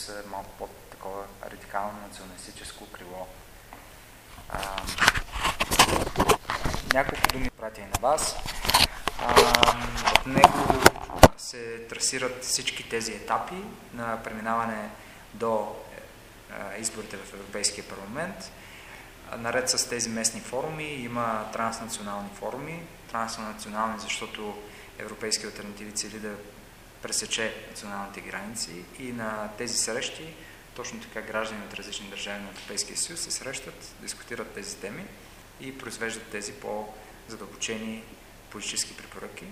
са малко под такова радикално националистическо крило. А, няколко думи пратя и на вас. А, в него се трасират всички тези етапи на преминаване до изборите в Европейския парламент. Наред с тези местни форуми има транснационални форуми. Транснационални, защото Европейски альтернативи цели да пресече националните граници и на тези срещи точно така граждани от различни държави на Европейския съюз се срещат, дискутират тези теми и произвеждат тези по-задълбочени политически препоръки.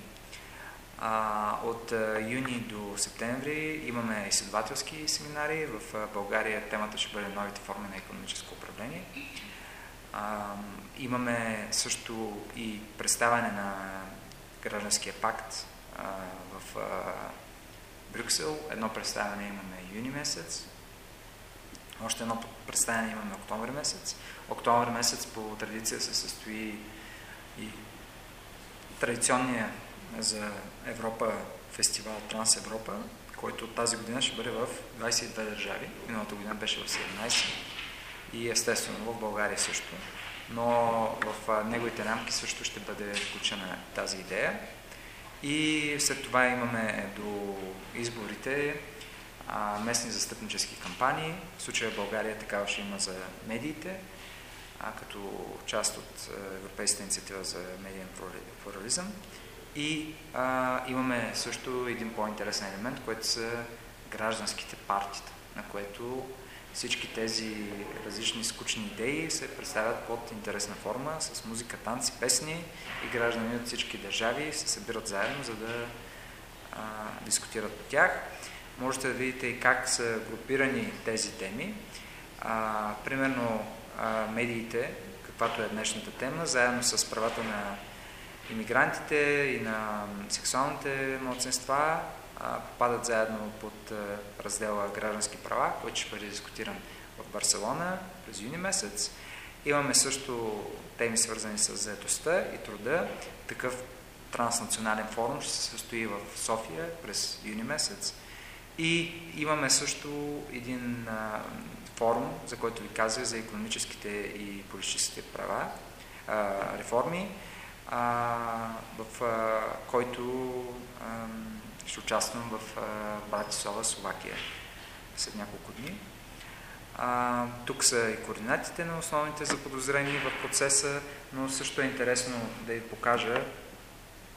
А, от юни до септември имаме изследователски семинари. В България темата ще бъде новите форми на економическо управление. А, имаме също и представяне на гражданския пакт в Брюксел. Едно представяне имаме юни месец. Още едно представяне имаме октомври месец. Октомври месец по традиция се състои и традиционния за Европа фестивал Транс Европа, който тази година ще бъде в 22 държави. Миналата година беше в 17 и естествено в България също. Но в неговите рамки също ще бъде включена тази идея. И след това имаме до изборите местни застъпнически кампании. В случая България такава ще има за медиите, а, като част от Европейската инициатива за медиен плурализъм. И а, имаме също един по-интересен елемент, което са гражданските партита, на което всички тези различни скучни идеи се представят под интересна форма, с музика, танци, песни и граждани от всички държави се събират заедно, за да а, дискутират по тях. Можете да видите и как са групирани тези теми. А, примерно а, медиите, каквато е днешната тема, заедно с правата на иммигрантите и на сексуалните младсенства попадат заедно под раздела граждански права, който ще бъде дискутиран в Барселона през юни месец. Имаме също теми свързани с заедостта и труда. Такъв транснационален форум ще се състои в София през юни месец. И имаме също един форум, за който ви казах, за економическите и политическите права, реформи, в който ще участвам в Братислава, Словакия след няколко дни. Тук са и координатите на основните заподозрени в процеса, но също е интересно да ви покажа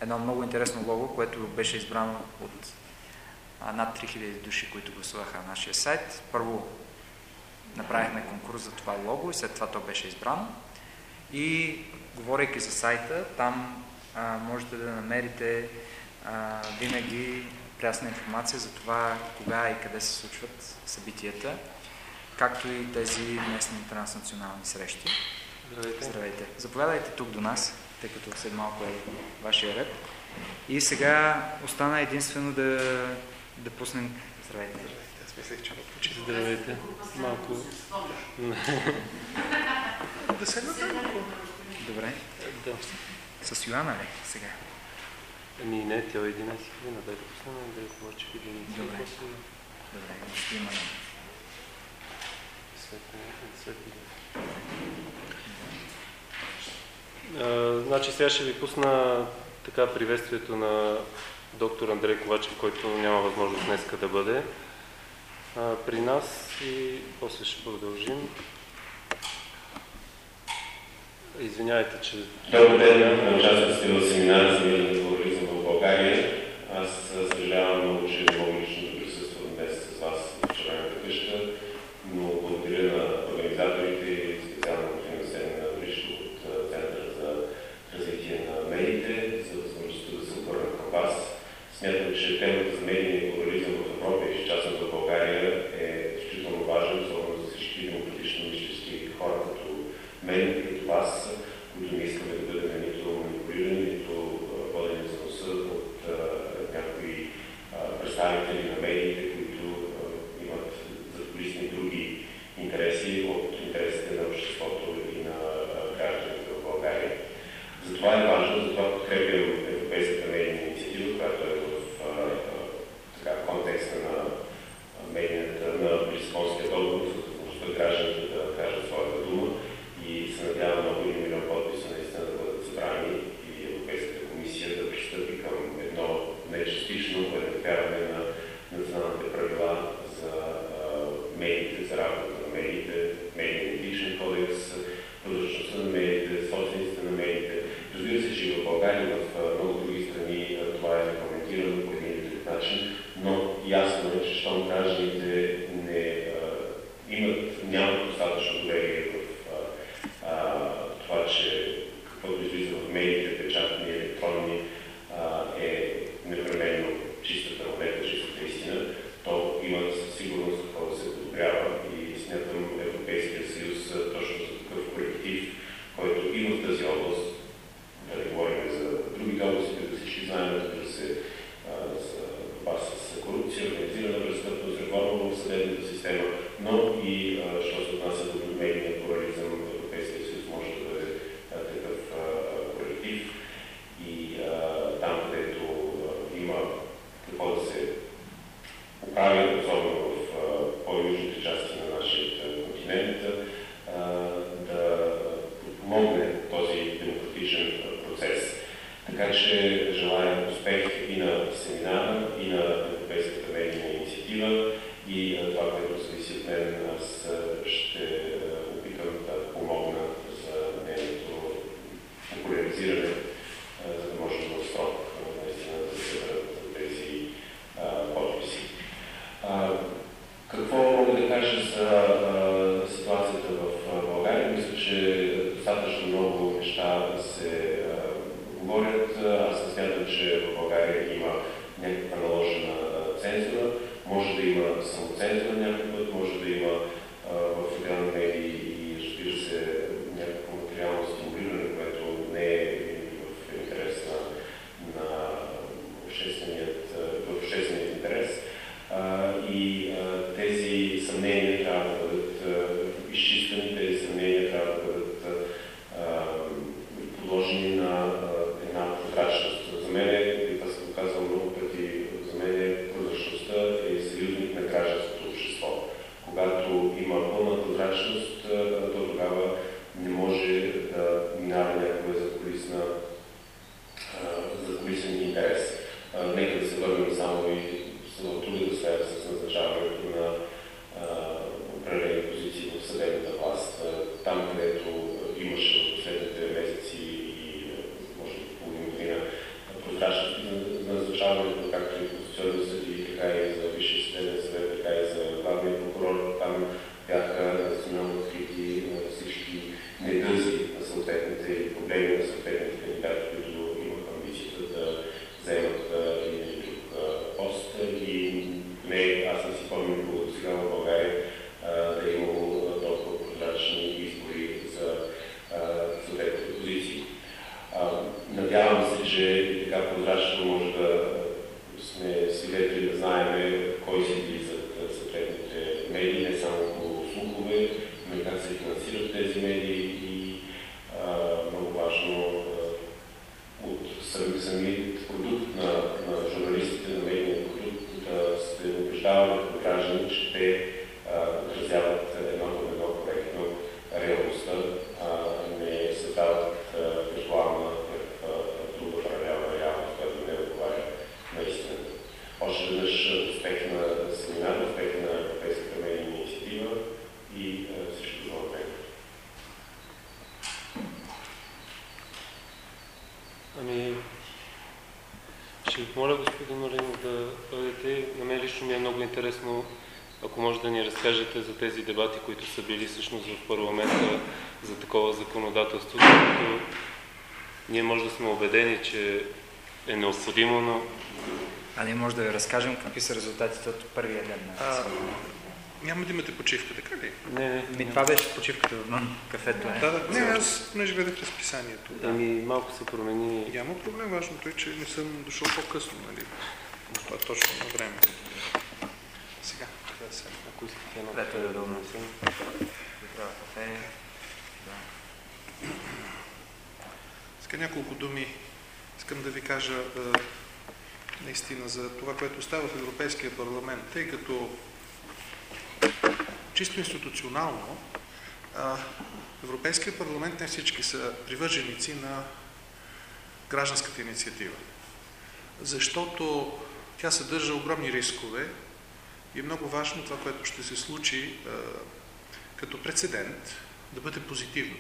едно много интересно лого, което беше избрано от над 3000 души, които гласуваха на нашия сайт. Първо направихме конкурс за това лого и след това то беше избрано. И говорейки за сайта, там а, можете да намерите а, винаги прясна информация за това кога и къде се случват събитията, както и тези местни транснационални срещи. Здравейте. Здравейте. Заповядайте тук до нас, тъй като след малко е вашия ред. И сега остана единствено да, да пуснем... Здравейте. Аз мислех, че ме Здравейте. Малко... да малко. Добре. Да. С Йоана ли сега? Ами не, тя е 11 година, дай да пуснем, да я повече години. Добре. Добре, ще има. Значи сега ще ви пусна така приветствието на доктор Андрей Ковачев, който няма възможност днеска да бъде а, при нас и после ще продължим. Извинявайте, че... Добър ден, участвате в семинар за мирен в България. Аз съжалявам много, че не мога лично моля, господин Малинов, да бъдете. На мен лично ми е много интересно, ако може да ни разкажете за тези дебати, които са били всъщност в парламента за такова законодателство, защото ние може да сме убедени, че е неосъдимо, но... А ние може да ви разкажем какви са резултатите от първия ден на няма да имате почивка, така ли? Не, не, това беше почивката в кафето. Е. Да, да, не, аз понеже гледах разписанието. Да. Ами малко се промени. Няма проблем, важното е, че не съм дошъл по-късно, нали? Това е точно на време. Сега, да се. Ако искате едно. Ето е удобно си. Кафе. Да. Сега няколко думи искам да ви кажа е, наистина за това, което става в Европейския парламент, тъй като чисто институционално, Европейския парламент не всички са привърженици на гражданската инициатива, защото тя съдържа огромни рискове и е много важно това, което ще се случи като прецедент, да бъде позитивно.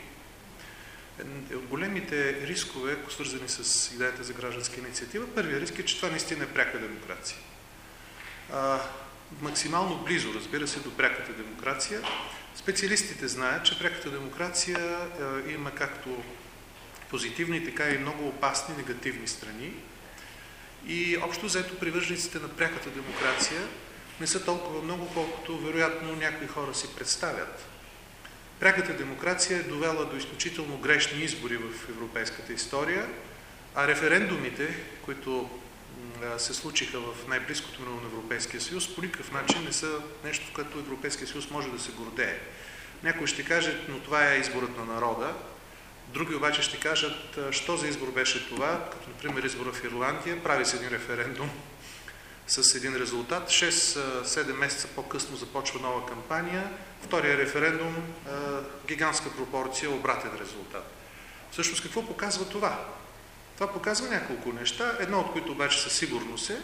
Е големите рискове, свързани с идеята за гражданска инициатива, първият риск е, че това наистина е пряка демокрация. Максимално близо, разбира се, до пряката демокрация. Специалистите знаят, че пряката демокрация а, има както позитивни, така и много опасни негативни страни. И общо взето привържениците на пряката демокрация не са толкова много, колкото вероятно някои хора си представят. Пряката демокрация е довела до изключително грешни избори в европейската история, а референдумите, които се случиха в най-близкото минало на Европейския съюз, по никакъв начин не са нещо, в което Европейския съюз може да се гордее. Някой ще каже, но това е изборът на народа. Други обаче ще кажат, що за избор беше това, като например избора в Ирландия, прави се един референдум с един резултат. 6-7 месеца по-късно започва нова кампания. Втория референдум, гигантска пропорция, обратен резултат. Всъщност какво показва това? Това показва няколко неща, едно от които обаче със сигурност е,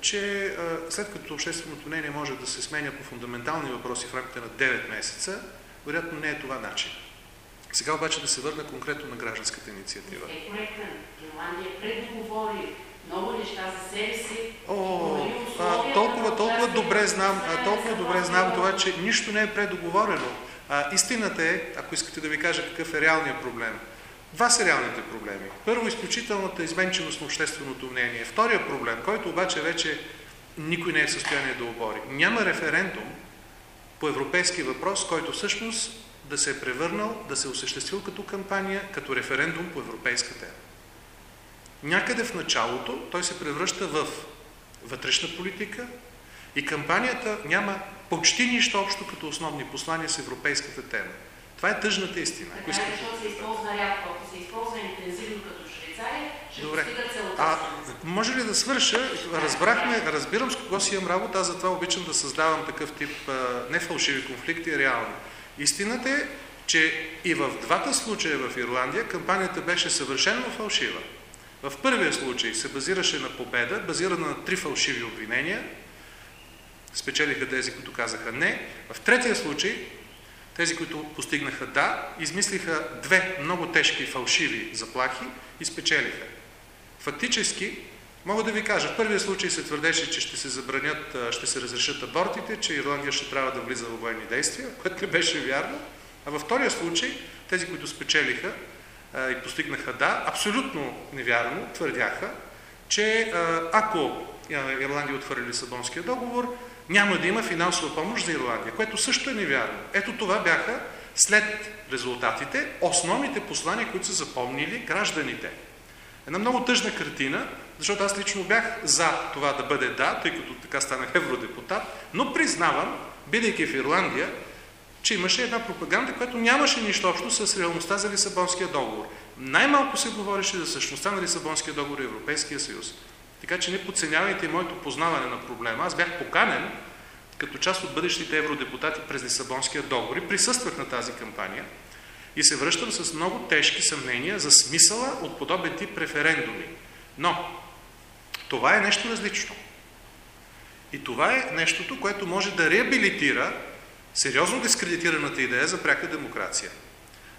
че след като общественото мнение може да се сменя по фундаментални въпроси в рамките на 9 месеца, вероятно не е това начин. Сега обаче да се върна конкретно на гражданската инициатива. Е коректен. Германия предоговори много неща за себе си. О, а, толкова, толкова добре знам, а, толкова добре знам това, че нищо не е предоговорено. А, истината е, ако искате да ви кажа какъв е реалният проблем. Два са реалните проблеми. Първо, изключителната изменченост на общественото мнение. Втория проблем, който обаче вече никой не е в състояние да обори. Няма референдум по европейски въпрос, който всъщност да се е превърнал, да се е осъществил като кампания, като референдум по европейска тема. Някъде в началото той се превръща в вътрешна политика и кампанията няма почти нищо общо като основни послания с европейската тема. Това е тъжната истина. Така, искате... защото се използва рядко. Ако се използва интензивно като Швейцария, ще Добре. целата А, може ли да свърша? Разбрахме, разбирам с кого си имам работа, аз затова обичам да създавам такъв тип не фалшиви конфликти, реални. Истината е, че и в двата случая в Ирландия кампанията беше съвършено фалшива. В първия случай се базираше на победа, базирана на три фалшиви обвинения. Спечелиха тези, които казаха не. В третия случай, тези, които постигнаха да, измислиха две много тежки фалшиви заплахи и спечелиха. Фактически, мога да ви кажа, в първия случай се твърдеше, че ще се забранят, ще се разрешат абортите, че Ирландия ще трябва да влиза в военни действия, което не беше вярно. А във втория случай, тези, които спечелиха, и постигнаха да, абсолютно невярно твърдяха, че ако Ирландия отхвърли Лисабонския договор, няма да има финансова помощ за Ирландия, което също е невярно. Ето това бяха след резултатите основните послания, които са запомнили гражданите. Една много тъжна картина, защото аз лично бях за това да бъде да, тъй като така станах евродепутат, но признавам, бидейки в Ирландия, че имаше една пропаганда, която нямаше нищо общо с реалността за Лисабонския договор. Най-малко се говореше за същността на Лисабонския договор и Европейския съюз. Така че не подценявайте моето познаване на проблема. Аз бях поканен като част от бъдещите евродепутати през Лисабонския договор и присъствах на тази кампания и се връщам с много тежки съмнения за смисъла от подобен тип референдуми. Но това е нещо различно. И това е нещото, което може да реабилитира сериозно дискредитираната идея за пряка демокрация.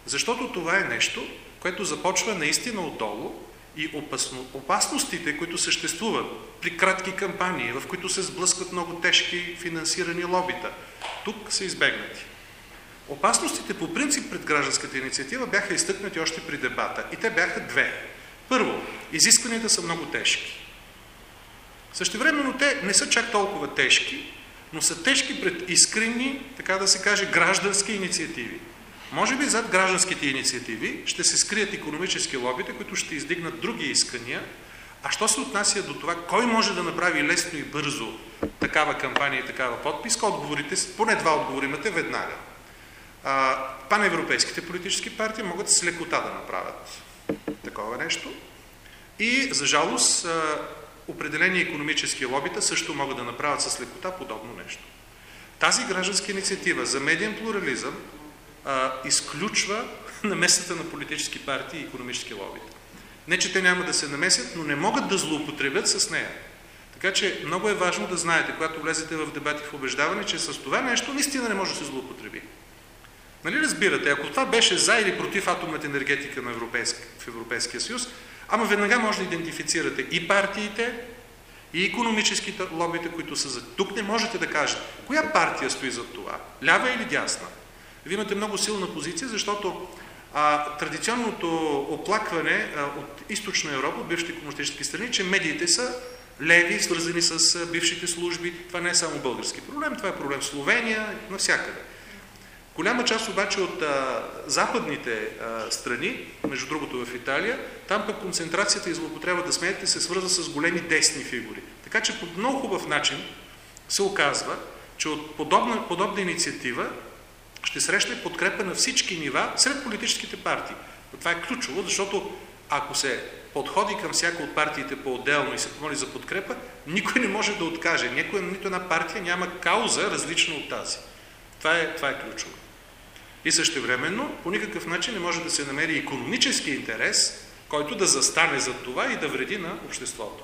Защото това е нещо, което започва наистина отдолу и опасно, опасностите, които съществуват при кратки кампании, в които се сблъскват много тежки финансирани лобита, тук са избегнати. Опасностите по принцип пред гражданската инициатива бяха изтъкнати още при дебата и те бяха две. Първо, изискванията са много тежки. Същевременно те не са чак толкова тежки, но са тежки пред искрени, така да се каже, граждански инициативи. Може би зад гражданските инициативи ще се скрият економически лобите, които ще издигнат други искания, а що се отнася до това, кой може да направи лесно и бързо такава кампания и такава подписка, отговорите, поне два отговори веднага. А, паневропейските политически партии могат с лекота да направят такова нещо. И, за жалост, определени економически лобита също могат да направят с лекота подобно нещо. Тази гражданска инициатива за медиен плурализъм а, изключва намесата на политически партии и економически лобита. Не, че те няма да се намесят, но не могат да злоупотребят с нея. Така че много е важно да знаете, когато влезете в дебати в убеждаване, че с това нещо наистина не може да се злоупотреби. Нали разбирате, ако това беше за или против атомната енергетика на Европейски, в Европейския съюз, ама веднага може да идентифицирате и партиите, и економическите лобите, които са за... Тук не можете да кажете, коя партия стои за това, лява или дясна. Вие имате много силна позиция, защото а, традиционното оплакване а, от източна Европа, от бившите комунистически страни, че медиите са леви, свързани с а, бившите служби. Това не е само български проблем, това е проблем в Словения, навсякъде. Голяма част обаче от а, западните а, страни, между другото в Италия, там пък концентрацията и злоупотребата с медиите се свързва с големи десни фигури. Така че по много хубав начин се оказва, че от подобна, подобна инициатива ще срещне подкрепа на всички нива сред политическите партии. Но това е ключово, защото ако се подходи към всяка от партиите по-отделно и се помоли за подкрепа, никой не може да откаже. Никой, нито една партия няма кауза различна от тази. Това е, това е ключово. И същевременно по никакъв начин не може да се намери економически интерес, който да застане за това и да вреди на обществото.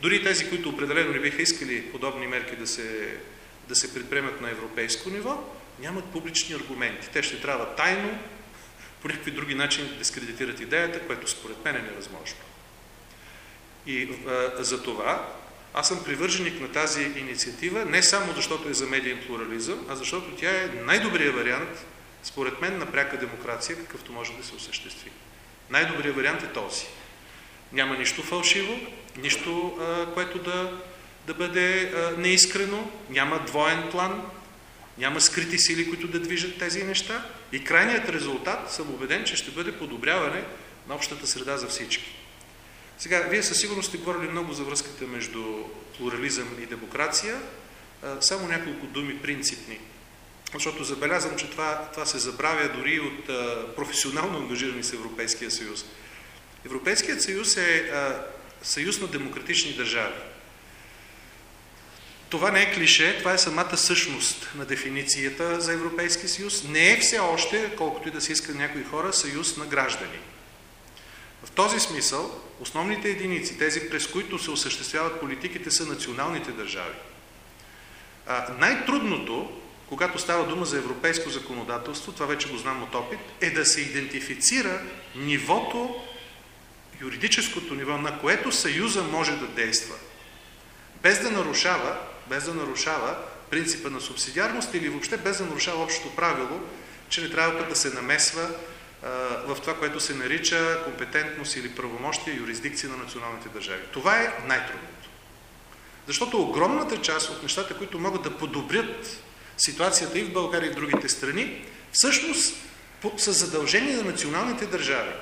Дори тези, които определено не биха искали подобни мерки да се, да се предприемат на европейско ниво, нямат публични аргументи. Те ще трябва тайно, по някакви други начини да дискредитират идеята, което според мен е невъзможно. И а, за това аз съм привърженик на тази инициатива, не само защото е за медиен плурализъм, а защото тя е най-добрият вариант, според мен, на пряка демокрация, какъвто може да се осъществи. Най-добрият вариант е този. Няма нищо фалшиво, нищо, а, което да, да бъде а, неискрено, няма двоен план, няма скрити сили, които да движат тези неща и крайният резултат съм убеден, че ще бъде подобряване на общата среда за всички. Сега, вие със сигурност сте говорили много за връзката между плурализъм и демокрация. Само няколко думи принципни. Защото забелязвам, че това, това се забравя дори от професионално ангажирани с Европейския съюз. Европейският съюз е а, съюз на демократични държави. Това не е клише, това е самата същност на дефиницията за Европейския съюз. Не е все още, колкото и да се иска някои хора, съюз на граждани. В този смисъл, основните единици, тези през които се осъществяват политиките, са националните държави. най-трудното, когато става дума за европейско законодателство, това вече го знам от опит, е да се идентифицира нивото, юридическото ниво, на което Съюза може да действа. Без да нарушава без да нарушава принципа на субсидиарност или въобще без да нарушава общото правило, че не трябва пък да се намесва а, в това, което се нарича компетентност или правомощие, юрисдикция на националните държави. Това е най-трудното. Защото огромната част от нещата, които могат да подобрят ситуацията и в България и в другите страни, всъщност са задължени на националните държави.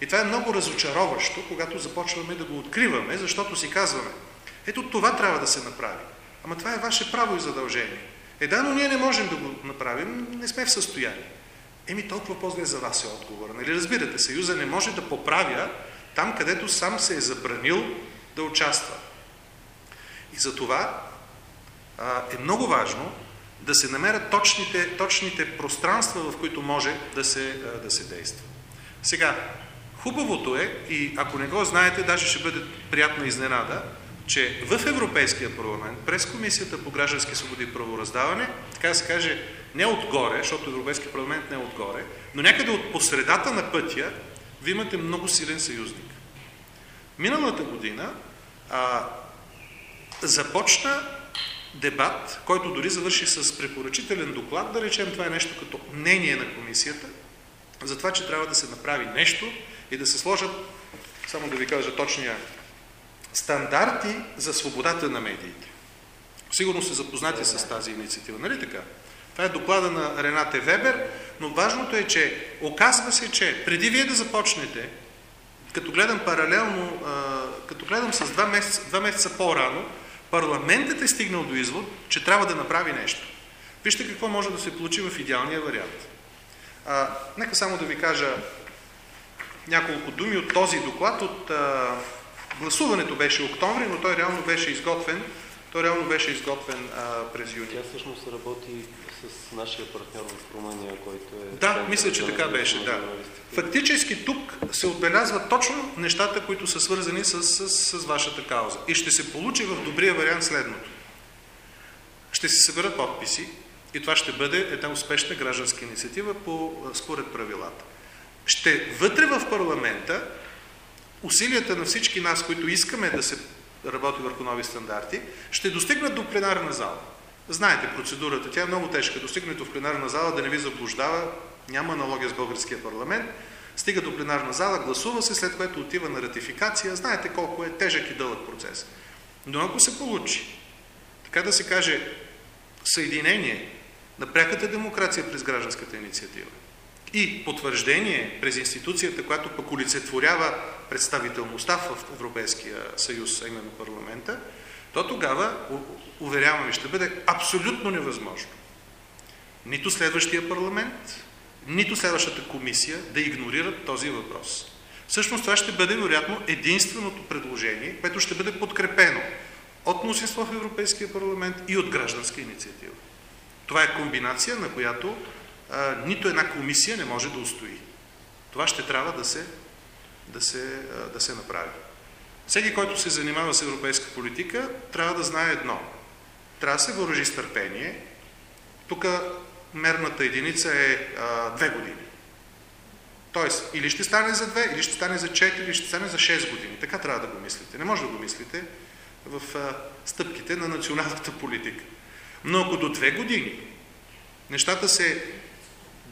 И това е много разочароващо, когато започваме да го откриваме, защото си казваме, ето това трябва да се направи. Ама това е ваше право и задължение. Е да, но ние не можем да го направим, не сме в състояние. Еми толкова по-зле за вас е отговор. Нали разбирате, Съюза не може да поправя там, където сам се е забранил да участва. И за това а, е много важно да се намерят точните, точните пространства, в които може да се, а, да се действа. Сега, хубавото е, и ако не го знаете, даже ще бъде приятна изненада, че в Европейския парламент, през Комисията по граждански свободи и правораздаване, така да се каже, не отгоре, защото Европейския парламент не е отгоре, но някъде от посредата на пътя, ви имате много силен съюзник. Миналата година а, започна дебат, който дори завърши с препоръчителен доклад, да речем това е нещо като мнение на комисията, за това, че трябва да се направи нещо и да се сложат, само да ви кажа точния стандарти за свободата на медиите. Сигурно сте запознати с тази инициатива, нали така? Това е доклада на Ренате Вебер, но важното е, че оказва се, че преди вие да започнете, като гледам паралелно, като гледам с два месеца, два месеца по-рано, парламентът е стигнал до извод, че трябва да направи нещо. Вижте какво може да се получи в идеалния вариант. А, нека само да ви кажа няколко думи от този доклад от а, Гласуването беше октомври, но той реално беше изготвен, той реално беше изготвен а, през юни. Тя всъщност работи с нашия партньор в Румъния, който е... Да, мисля, че така беше, да. Фактически тук се отбелязват точно нещата, които са свързани с, с, с вашата кауза. И ще се получи в добрия вариант следното. Ще се съберат подписи, И това ще бъде една успешна гражданска инициатива по, според правилата. Ще вътре в парламента усилията на всички нас, които искаме да се работи върху нови стандарти, ще достигнат до пленарна зала. Знаете процедурата, тя е много тежка. Достигнато в пленарна зала да не ви заблуждава, няма аналогия с българския парламент. Стига до пленарна зала, гласува се, след което отива на ратификация. Знаете колко е тежък и дълъг процес. Но ако се получи, така да се каже, съединение на пряката демокрация през гражданската инициатива и потвърждение през институцията, която пък олицетворява представителността в Европейския съюз, а именно парламента, то тогава, уверявам ви, ще бъде абсолютно невъзможно нито следващия парламент, нито следващата комисия да игнорират този въпрос. Всъщност това ще бъде, вероятно, единственото предложение, което ще бъде подкрепено от мнозинство в Европейския парламент и от гражданска инициатива. Това е комбинация, на която а, нито една комисия не може да устои. Това ще трябва да се, да се, а, да се направи. Всеки, който се занимава с европейска политика, трябва да знае едно. Трябва да се въоръжи с търпение. Тук мерната единица е а, две години. Тоест, или ще стане за две, или ще стане за 4, или ще стане за 6 години. Така трябва да го мислите. Не може да го мислите в а, стъпките на националната политика. Но ако до две години нещата се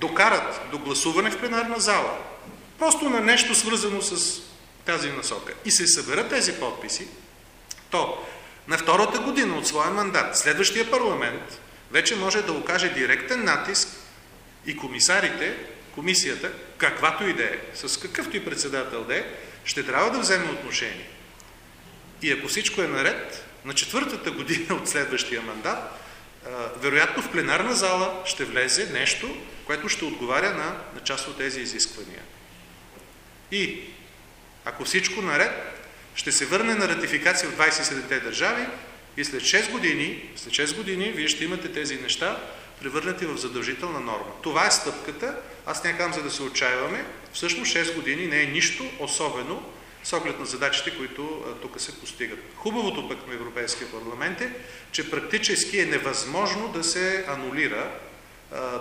докарат до гласуване в пленарна зала, просто на нещо свързано с тази насока. И се съберат тези подписи, то на втората година от своя мандат следващия парламент вече може да окаже директен натиск и комисарите, комисията, каквато и да е, с какъвто и председател да е, ще трябва да вземе отношение. И ако всичко е наред, на четвъртата година от следващия мандат, вероятно в пленарна зала ще влезе нещо, което ще отговаря на, на част от тези изисквания. И ако всичко наред, ще се върне на ратификация в 27-те държави и след 6 години, след 6 години вие ще имате тези неща превърнати в задължителна норма. Това е стъпката. Аз не за да се отчаиваме. Всъщност 6 години не е нищо особено с оглед на задачите, които тук се постигат. Хубавото пък на Европейския парламент е, че практически е невъзможно да се анулира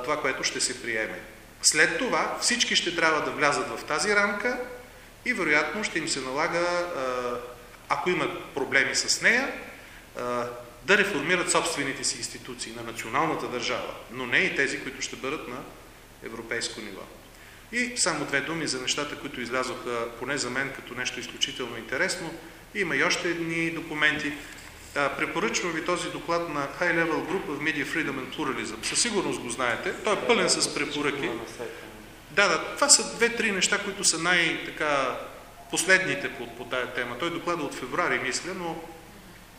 това, което ще се приеме. След това всички ще трябва да влязат в тази рамка и вероятно ще им се налага, ако имат проблеми с нея, да реформират собствените си институции на националната държава, но не и тези, които ще бъдат на европейско ниво. И само две думи за нещата, които излязоха, поне за мен, като нещо изключително интересно. Има и още едни документи. препоръчвам ви този доклад на High Level Group of Media Freedom and Pluralism. Със сигурност го знаете. Той е пълен с препоръки. Да, да, това са две-три неща, които са най-така последните по, по тая тема. Той е доклада от февруари, мисля, но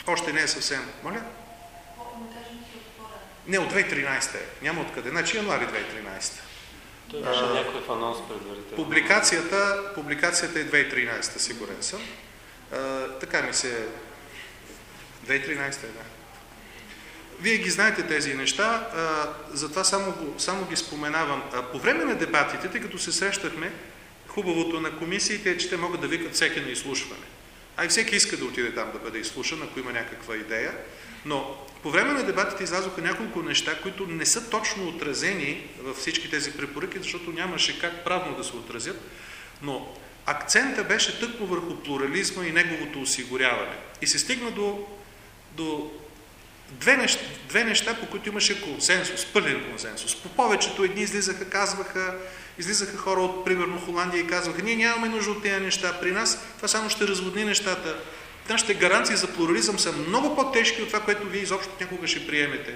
още не е съвсем. Моля? Не, от 2013 е. Няма откъде. Значи януари 2013. Той беше някакъв анонс предварително. Публикацията, публикацията е 2013, сигурен съм. А, така ми се... 2013 е, да. Вие ги знаете тези неща, а, затова само, само ги споменавам. А, по време на дебатите, тъй като се срещахме, хубавото на комисиите е, че те могат да викат всеки на изслушване. А и всеки иска да отиде там да бъде изслушан, ако има някаква идея. Но по време на дебатите излязоха няколко неща, които не са точно отразени във всички тези препоръки, защото нямаше как правно да се отразят. Но акцента беше тъкмо върху плурализма и неговото осигуряване. И се стигна до, до две, неща, две неща, по които имаше консенсус, пълен консенсус. По повечето едни излизаха, казваха, излизаха хора от, примерно, Холандия и казваха, ние нямаме нужда от тези неща при нас, това само ще разводни нещата. Нашите гаранции за плурализъм са много по-тежки от това, което вие изобщо някога ще приемете.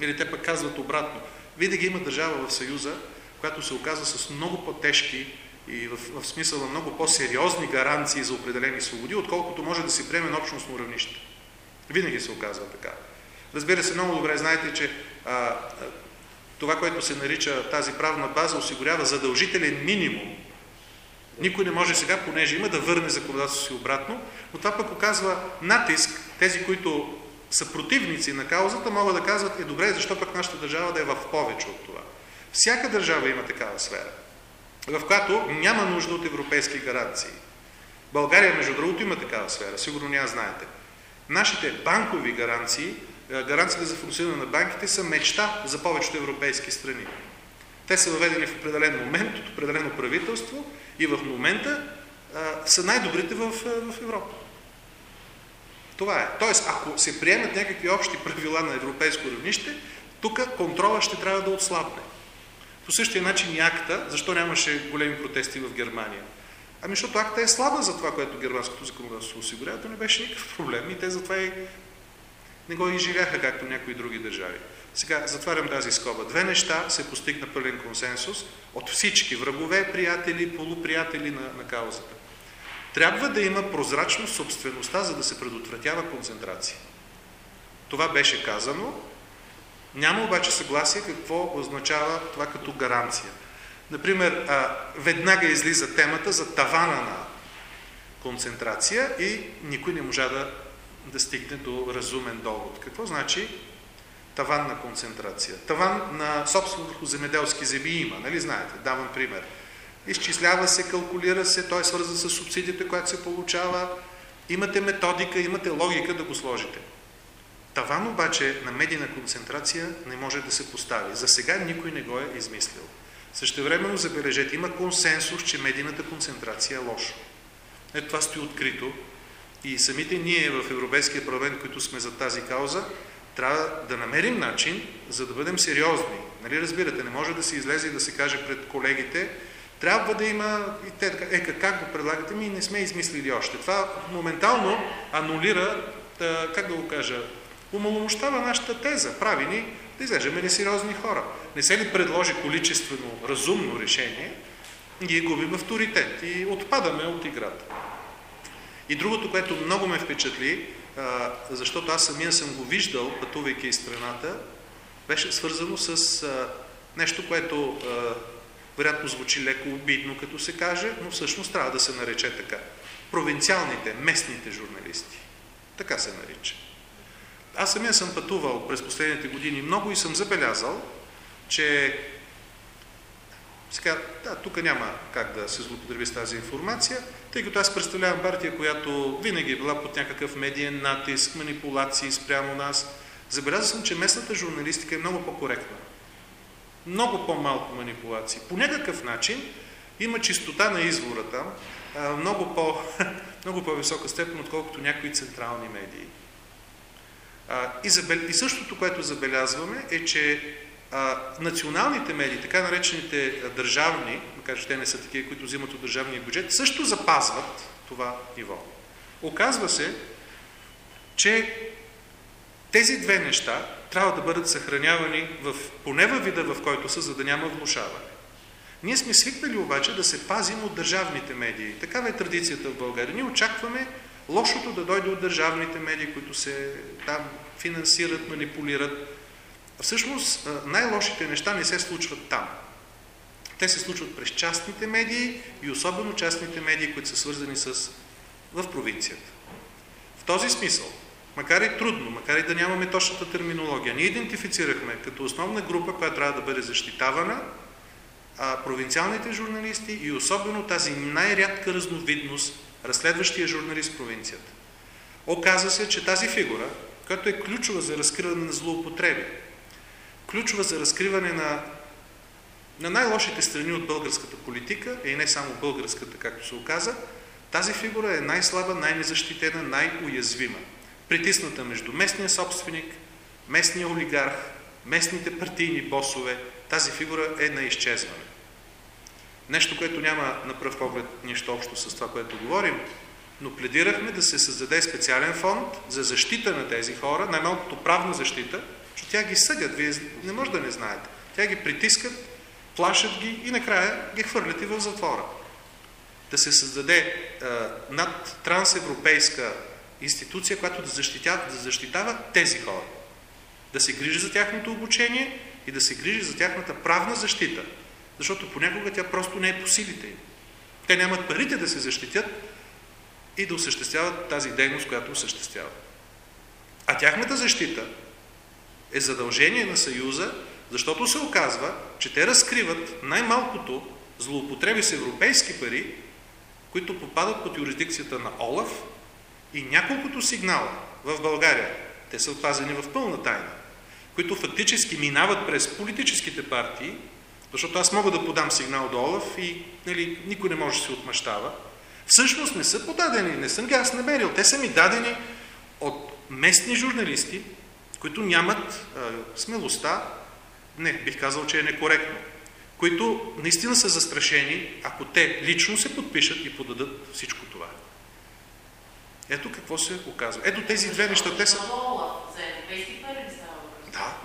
Или те пък казват обратно. Винаги има държава в Съюза, която се оказва с много по-тежки и в, в смисъл на много по-сериозни гаранции за определени свободи, отколкото може да се приеме на общностно равнище. Винаги се оказва така. Разбира се, много добре знаете, че а, това, което се нарича тази правна база, осигурява задължителен минимум. Никой не може сега, понеже има да върне законодателството си обратно, но това пък оказва натиск. Тези, които са противници на каузата, могат да казват, е добре, защо пък нашата държава да е в повече от това. Всяка държава има такава сфера, в която няма нужда от европейски гаранции. България, между другото, има такава сфера, сигурно няма знаете. Нашите банкови гаранции гаранциите за функциониране на банките са мечта за повечето европейски страни. Те са въведени в определен момент от определено правителство и в момента а, са най-добрите в, в Европа. Това е. Тоест, ако се приемат някакви общи правила на европейско равнище, тук контрола ще трябва да отслабне. По същия начин и акта, защо нямаше големи протести в Германия? Ами защото акта е слаба за това, което германското законодателство осигурява, то не беше никакъв проблем и те затова и не го изживяха, както някои други държави. Сега затварям тази скоба. Две неща се постигна пълен консенсус от всички врагове, приятели, полуприятели на, на каузата. Трябва да има прозрачност собствеността, за да се предотвратява концентрация. Това беше казано. Няма обаче съгласие какво означава това като гаранция. Например, веднага излиза темата за тавана на концентрация и никой не можа да, да стигне до разумен довод. Какво значи таван на концентрация? Таван на собствено върху земеделски земи има, нали знаете? Давам пример. Изчислява се, калкулира се, той е свързан с субсидията, която се получава. Имате методика, имате логика да го сложите. Таван обаче на медийна концентрация не може да се постави. За сега никой не го е измислил. Същевременно забележете, има консенсус, че медийната концентрация е лошо. Ето това стои открито. И самите ние в Европейския парламент, които сме за тази кауза, трябва да намерим начин, за да бъдем сериозни. Нали разбирате, не може да се излезе и да се каже пред колегите, трябва да има, и те така, е, как го предлагате ми, не сме измислили още. Това моментално анулира, да, как да го кажа, умаломощава нашата теза, прави ни да изглеждаме несериозни хора. Не се ли предложи количествено, разумно решение, ние губим авторитет и отпадаме от играта. И другото, което много ме впечатли, защото аз самия съм го виждал, пътувайки из страната, беше свързано с нещо, което вероятно звучи леко обидно, като се каже, но всъщност трябва да се нарече така. Провинциалните, местните журналисти. Така се нарича. Аз самия съм пътувал през последните години много и съм забелязал, че сега, да, тук няма как да се злоупотреби с тази информация, тъй като аз представлявам партия, която винаги е била под някакъв медиен натиск, манипулации спрямо нас. Забелязал съм, че местната журналистика е много по-коректна. Много по-малко манипулации. По някакъв начин има чистота на извора там, много, по, много по-висока степен, отколкото някои централни медии. И, забел... и същото, което забелязваме е, че националните медии, така наречените държавни, макар че те не са такива, които взимат от държавния бюджет, също запазват това ниво. Оказва се, че тези две неща трябва да бъдат съхранявани в, поне във вида, в който са, за да няма влушаване. Ние сме свикнали обаче да се пазим от държавните медии. Такава е традицията в България. Ние очакваме лошото да дойде от държавните медии, които се там финансират, манипулират. Всъщност най-лошите неща не се случват там. Те се случват през частните медии и особено частните медии, които са свързани с в провинцията. В този смисъл, макар и трудно, макар и да нямаме точната терминология, ние идентифицирахме като основна група, която трябва да бъде защитавана, а, провинциалните журналисти и особено тази най-рядка разновидност, разследващия журналист в провинцията. Оказва се, че тази фигура, която е ключова за разкриване на злоупотреби, ключова за разкриване на, на най-лошите страни от българската политика, и не само българската, както се оказа, тази фигура е най-слаба, най-незащитена, най-уязвима. Притисната между местния собственик, местния олигарх, местните партийни босове, тази фигура е на изчезване. Нещо, което няма на пръв поглед нищо общо с това, което говорим, но пледирахме да се създаде специален фонд за защита на тези хора, най-малкото правна защита, че тя ги съдят, вие не може да не знаете. Тя ги притискат, плашат ги и накрая ги хвърлят и в затвора. Да се създаде е, над трансевропейска институция, която да защитава, да защитава тези хора. Да се грижи за тяхното обучение и да се грижи за тяхната правна защита. Защото понякога тя просто не е по силите им. Те нямат парите да се защитят и да осъществяват тази дейност, която осъществяват. А тяхната защита е задължение на Съюза, защото се оказва, че те разкриват най-малкото злоупотреби с европейски пари, които попадат под юрисдикцията на ОЛАФ и няколкото сигнала в България те са опазени в пълна тайна, които фактически минават през политическите партии, защото аз мога да подам сигнал до Олаф и нали, никой не може да се отмъщава. Всъщност не са подадени, не съм ги аз намерил. Те са ми дадени от местни журналисти, които нямат а, смелостта, не, бих казал, че е некоректно, които наистина са застрашени, ако те лично се подпишат и подадат всичко това. Ето какво се оказва. Ето тези две неща, те са... Да.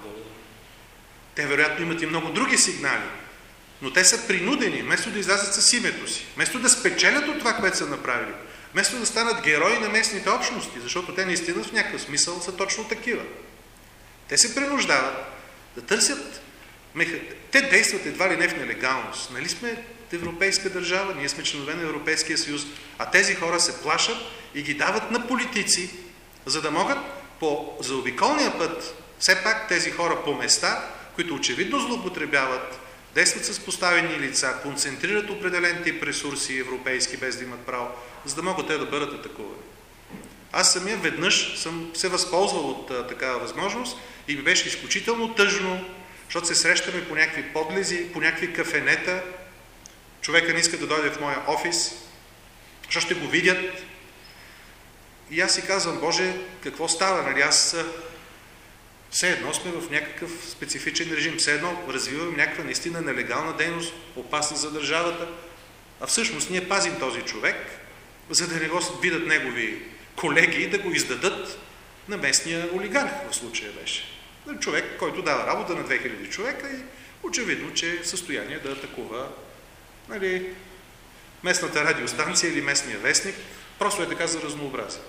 Те вероятно имат и много други сигнали, но те са принудени, вместо да излязат с името си, вместо да спечелят от това, което са направили, вместо да станат герои на местните общности, защото те наистина в някакъв смисъл са точно такива. Те се принуждават да търсят. Те действат едва ли не в нелегалност. Нали сме европейска държава, ние сме членове на Европейския съюз, а тези хора се плашат и ги дават на политици, за да могат по заобиколния път все пак тези хора по места, които очевидно злоупотребяват, действат с поставени лица, концентрират определен тип ресурси европейски, без да имат право, за да могат те да бъдат атакувани. Аз самия веднъж съм се възползвал от а, такава възможност и ми беше изключително тъжно, защото се срещаме по някакви подлези, по някакви кафенета. Човека не иска да дойде в моя офис, защото ще го видят. И аз си казвам, Боже, какво става? Нали? Аз все едно сме в някакъв специфичен режим. Все едно развиваме някаква наистина нелегална дейност, опасна за държавата. А всъщност ние пазим този човек, за да не го видят негови колеги и да го издадат на местния олигарх в случая беше. Човек, който дава работа на 2000 човека и очевидно, че е в състояние да атакува нали, местната радиостанция или местния вестник. Просто е така за разнообразие.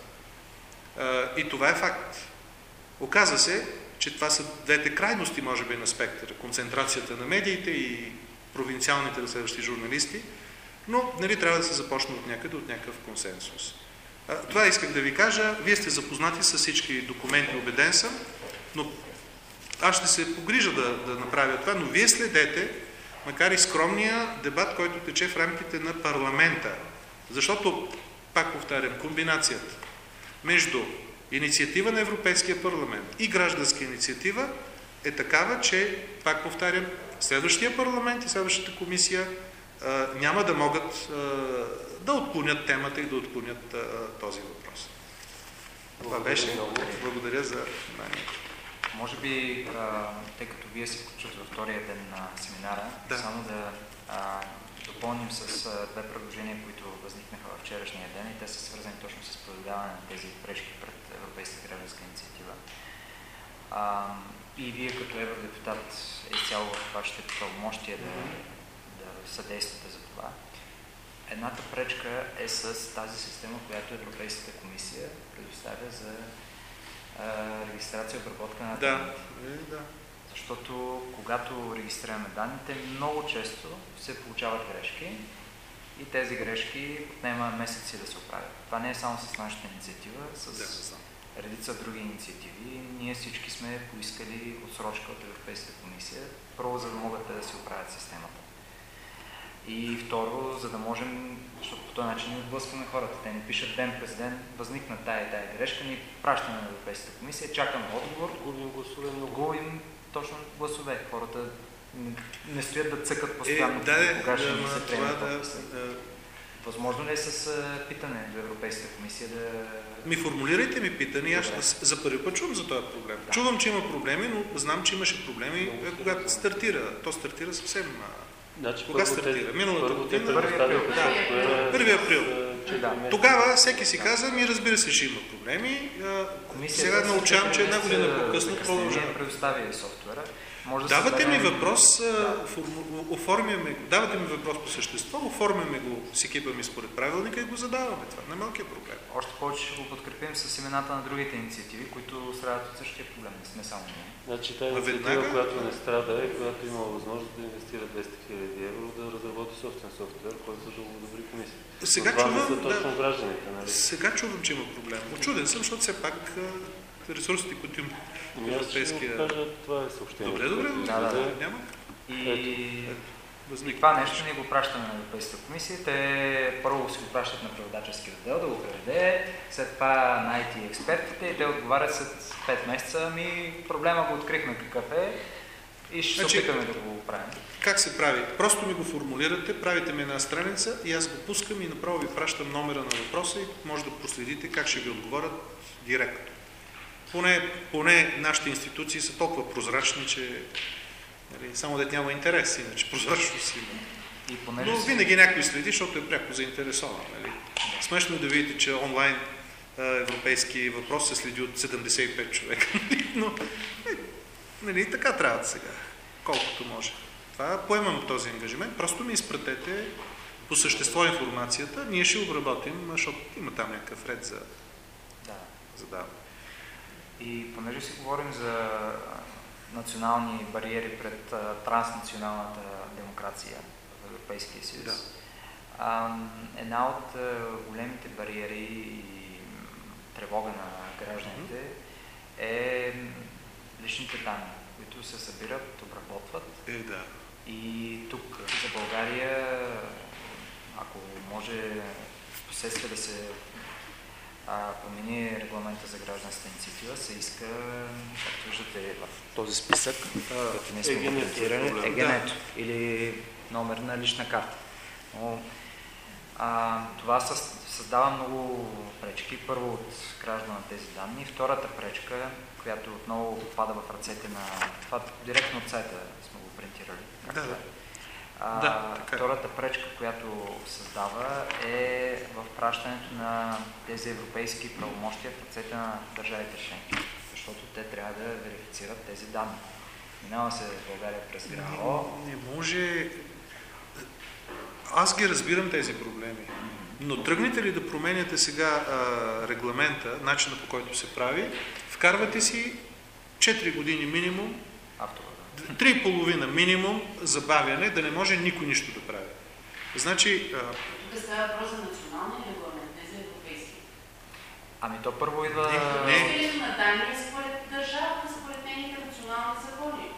И това е факт. Оказва се, че това са двете крайности, може би, на спектъра. Концентрацията на медиите и провинциалните разследващи журналисти, но нали, трябва да се започне от някъде, от някакъв консенсус. Това исках да ви кажа. Вие сте запознати с всички документи, убеден съм, но аз ще се погрижа да, да направя това, но вие следете, макар и скромния дебат, който тече в рамките на парламента. Защото, пак повтарям, комбинацията между инициатива на Европейския парламент и гражданска инициатива е такава, че, пак повтарям, следващия парламент и следващата комисия а, няма да могат а, да отклонят темата и да отклонят а, този въпрос. Това беше. Благодаря за вниманието. Може би, а, тъй като вие се включвате във втория ден на семинара, да. само да а, допълним с а, две предложения, които възникнаха във вчерашния ден и те са свързани точно с преодоляване на тези пречки пред Европейска гражданска инициатива. А, и вие като евродепутат е изцяло в вашите правомощия да, да съдействате за това. Едната пречка е с тази система, която Европейската комисия предоставя за регистрация и обработка на данните. Да. да. Защото когато регистрираме данните, много често се получават грешки и тези грешки отнема месеци да се оправят. Това не е само с нашата инициатива, с да, редица други инициативи. Ние всички сме поискали отсрочка от Европейската комисия, първо за да могат да се оправят системата. И второ, за да можем, защото по този начин ни отблъскваме хората. Те ни пишат ден през ден, възникна тая и тая грешка, ни пращаме на Европейската комисия, чакаме отговор. Губим гласове много. Губим точно гласове. Хората не стоят да цъкат постоянно, е, да, кога ще да, ни се приеме да, да, Възможно ли е с питане до Европейската комисия да... Ми формулирайте ми питане, аз ще, за първи път чувам за този проблем. Да. Чувам, че има проблеми, но знам, че имаше проблеми, е, когато стартира. То стартира съвсем Значи, Кога стартира? Миналата година? Първи април. Да, първи април. Тогава всеки си каза, ми разбира се, ще има проблеми. Сега научавам, че една година по-късно продължава. предостави софтуера. Може да давате ми въпрос, да. оформяме го, давате ми въпрос по същество, оформяме го с екипа ми според правилника и го задаваме. Това не е малкият проблем. Още повече ще го подкрепим с имената на другите инициативи, които страдат от същия проблем. Не сме само ние. Значи тази инициатива, която не страда е, която има възможност да инвестира 200 000 евро да разработи собствен софтуер, който да го одобри комисията. Сега чувам, са точно да, гражданите, нали? Сега чувам, че има проблем. Очуден съм, защото все пак ресурсите, които има Ами ще кажа, това е съобщение. Добре, добре, да, да, да. няма. И И това нещо ние го пращаме на Европейската комисия. Те първо си го пращат на преводачески отдел да го преведе, след това на IT експертите и те отговарят след 5 месеца. Ами проблема го открихме какъв е и ще Значи- се опитаме да го правим. Как се прави? Просто ми го формулирате, правите ми една страница и аз го пускам и направо ви пращам номера на въпроса и може да проследите как ще ви отговорят директно. Поне, поне нашите институции са толкова прозрачни, че нали, само дет няма интерес, иначе прозрачност има. И понеже Но винаги някой следи, защото е пряко заинтересован. Нали? Смешно е да видите, че онлайн а, европейски въпрос се следи от 75 човека. нали? Но е, нали, така трябва сега, колкото може. Това поемам този ангажимент. Просто ми изпратете по същество информацията. Ние ще обработим, защото има там някакъв ред за Да. задаване. И понеже си говорим за национални бариери пред а, транснационалната демокрация в Европейския съюз, Да. а, една от а, големите бариери и тревога на гражданите е личните данни, които се събират, обработват Е, да. и тук за България, ако може последствие да се а, промени регламента за гражданска инициатива, се иска, както виждате в този списък, който ние сме го егенето егенето или номер на лична карта. Но, а, това със- създава много пречки. Първо от кражба на тези данни. Втората пречка, която отново попада в ръцете на... Това директно от сайта сме го принтирали. Да, да. А, Да, така е. втората пречка, която създава е в пращането на тези европейски правомощия в ръцете на държавите членки, защото те трябва да верифицират тези данни. Минава се България през ГРАО, Не може... Аз ги разбирам тези проблеми. Но тръгнете ли да променяте сега а, регламента, начина по който се прави, вкарвате си 4 години минимум. 3,5 минимум забавяне, да не може никой нищо да прави. Значи, Тук става въпрос за националния регламент, не за европейски. Ами то първо идва... Не, не. На данни е според държавата, според нейните национални закони.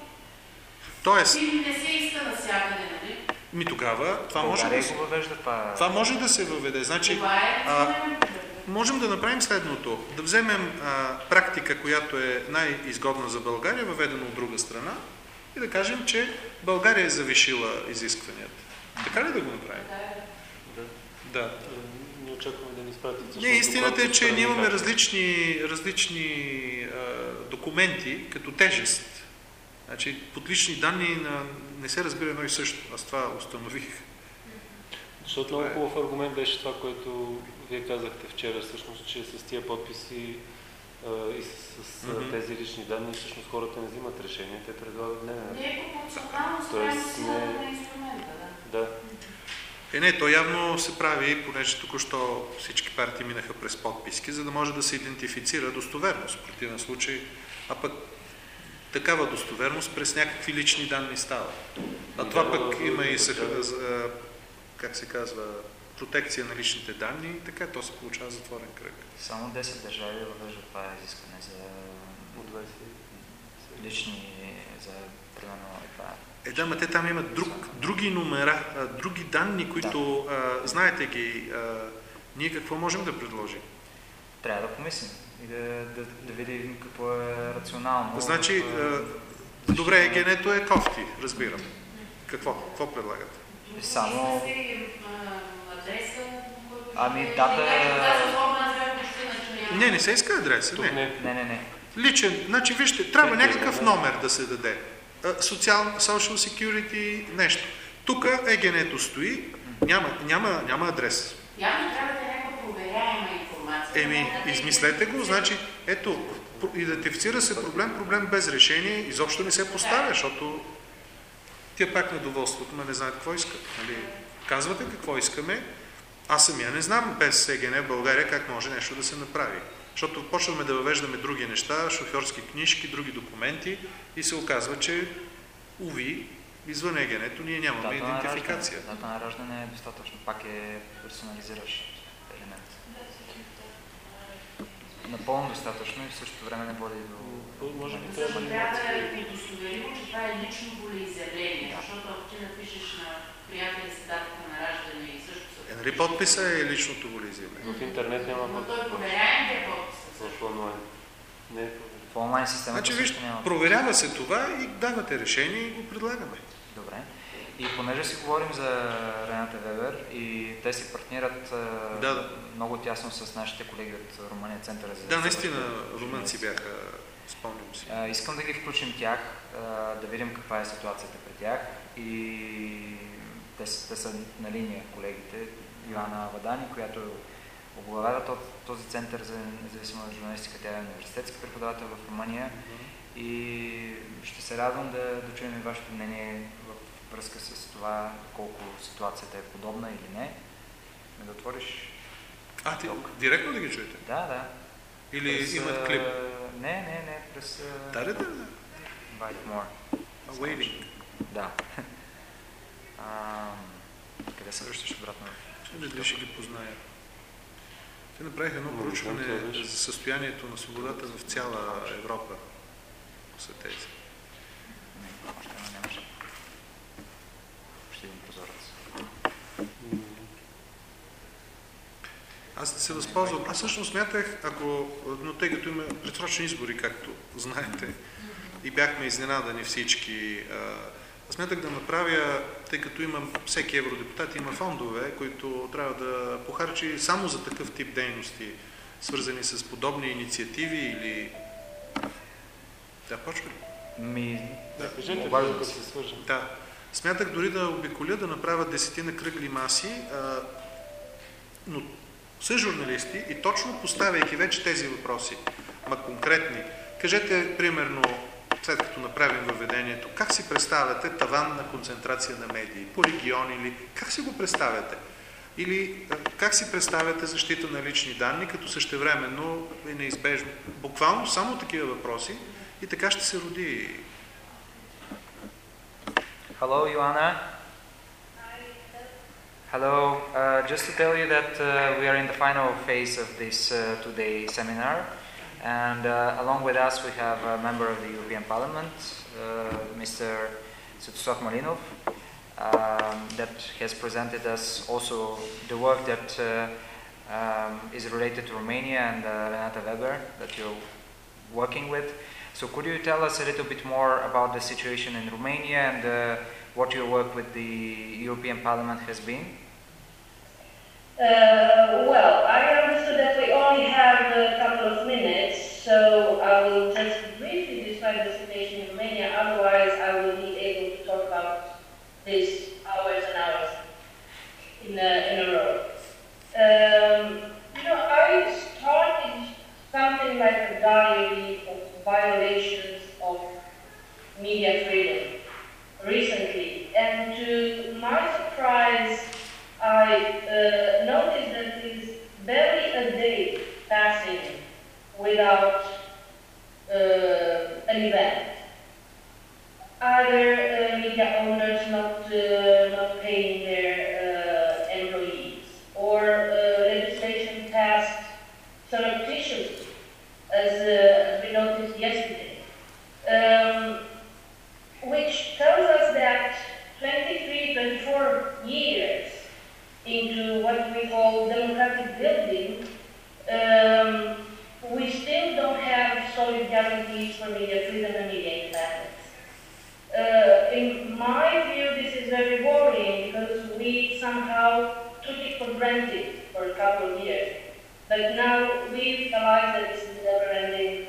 тоест, И не се иска навсякъде, нали? ми тогава, това може, да, се- го въвежда това. това може да се въведе. Значи, Това е а. Можем да направим следното. Да вземем а, практика, която е най-изгодна за България, въведена от друга страна, и да кажем, че България е завишила изискванията. Така ли да го направим? Да. Е, Не очакваме да ни изпратят. защото Не, истината е, че ние имаме различни, различни а, документи като тежест. Значи, под лични данни на, не се разбира едно и също. Аз това установих. Защото много е. хубав аргумент беше това, което вие казахте вчера, всъщност, че с тия подписи и с, с Мгм. тези лични данни, всъщност хората не взимат решение, те предлагат дневен ред. Не е пропорционално Тоест, не- на инструмента, да. Да. Е, не, то явно се прави, понеже току-що всички партии минаха през подписки, за да може да се идентифицира достоверност. В противен случай, а пък такава достоверност през някакви лични данни става. А това Няма пък да има и, съх- така. за, как се казва, протекция на личните данни, и така то се получава затворен кръг. Само 10 държави въвеждат това изискване за От 20. лични, за примерно е това. Е, да, ма те там имат друг, други номера, а, други данни, които, а, знаете ги, а, ние какво можем да предложим? Трябва да помислим и да, да, да видим какво е рационално. Значи, какво е- а, добре, егенето е кофти, разбирам. Какво? Какво предлагате? Само- адреса, който Ами, дата-. Не, не се иска адреса, не. не. Не, не, не. Личен, значи вижте, трябва Всеки някакъв един, номер да се даде. Социал, social security, нещо. Тук егенето стои, няма, няма, няма адрес. Явно трябва да е някаква проверяема информация. Еми, измислете го, значи, ето, идентифицира се проблем, проблем без решение, изобщо не се поставя, защото тия пак недоволството ме не знаят какво искат. Нали? Казвате какво искаме, аз самия не знам без ЕГН в България как може нещо да се направи. Защото почваме да въвеждаме други неща, шофьорски книжки, други документи и се оказва, че, уви, извън ЕГН-то ние нямаме Дата на идентификация. раждане. Дата на раждане е достатъчно. Пак е персонализиращ елемент. Напълно достатъчно и в същото време не води до може би трябва да трябва да е удостоверимо, че това е лично волеизявление, защото ако ти напишеш на приятели си датата на раждане и също са... Е, нали подписа е личното волеизявление? В интернет няма Но той подпис. проверяем ли е подписа? В онлайн. Не е. В онлайн системата Значи, вижте, няма. проверява се това и давате решение и го предлагаме. Добре. И понеже си говорим за Рената Вебер и те си партнират Да, да. много тясно с нашите колеги от Румъния Центъра за Да, наистина, румънци бяха, спомням си. А, искам да ги включим тях, а, да видим каква е ситуацията при тях и те, са- те са на линия колегите. Йоанна Вадани, която оглавява то- този център за независима журналистика, тя е университетски преподавател в Румъния и ще се радвам да, да чуем и вашето мнение в връзка с това колко ситуацията е подобна или не. Ме да отвориш? А, ти директно да ги чуете? Да, да. Или През, имат клип? Не, не, не, през Да, да, да. Invite More. Waiting. Да. Къде се връщаш обратно? Не дали ще ги позная. Те направиха едно Но, проучване за състоянието на свободата в цяла Европа. Са тези. Не, още нямаше. Ще един прозорец. Аз се възползвам. Аз всъщност смятах, ако, но тъй като има предсрочни избори, както знаете, и бяхме изненадани всички, а, смятах да направя, тъй като имам, всеки евродепутат има фондове, които трябва да похарчи само за такъв тип дейности, свързани с подобни инициативи или... Да, почва. Ми, Да, кажете, докато се. се свържем. Да. Смятах дори да обиколя, да направя десетина кръгли маси, а, но са журналисти и точно поставяйки вече тези въпроси, ма конкретни, кажете примерно, след като направим въведението, как си представяте таван на концентрация на медии, по регион или как си го представяте? Или как си представяте защита на лични данни, като същевременно е неизбежно? Буквално само такива въпроси и така ще се роди Hello, Ioana. Hello. Uh, just to tell you that uh, we are in the final phase of this uh, two-day seminar, and uh, along with us we have a member of the European Parliament, uh, Mr. Svetoslav Malinov, um, that has presented us also the work that uh, um, is related to Romania and uh, Renata Weber that you're working with. So could you tell us a little bit more about the situation in Romania and uh, what your work with the European Parliament has been? Uh, well, I understood that we only have a couple so I will just briefly describe the situation in Romania. Otherwise, I will be able to talk about this hours and hours in a, in a row. Um, you know, I started something like a diary of violations of media freedom recently, and to my surprise, I uh, noticed that is barely a day passing without uh, an event. Either uh, media owners not, uh, not paying their uh, employees, or uh, legislation passed surreptitiously, as, uh, as we noticed yesterday. Um, which tells us that 23, 24 years into what we call democratic building, don't solid guarantees for media freedom and media independence. Uh, in my view, this is very worrying because we somehow took it for granted for a couple of years. But now we realize that this is a never-ending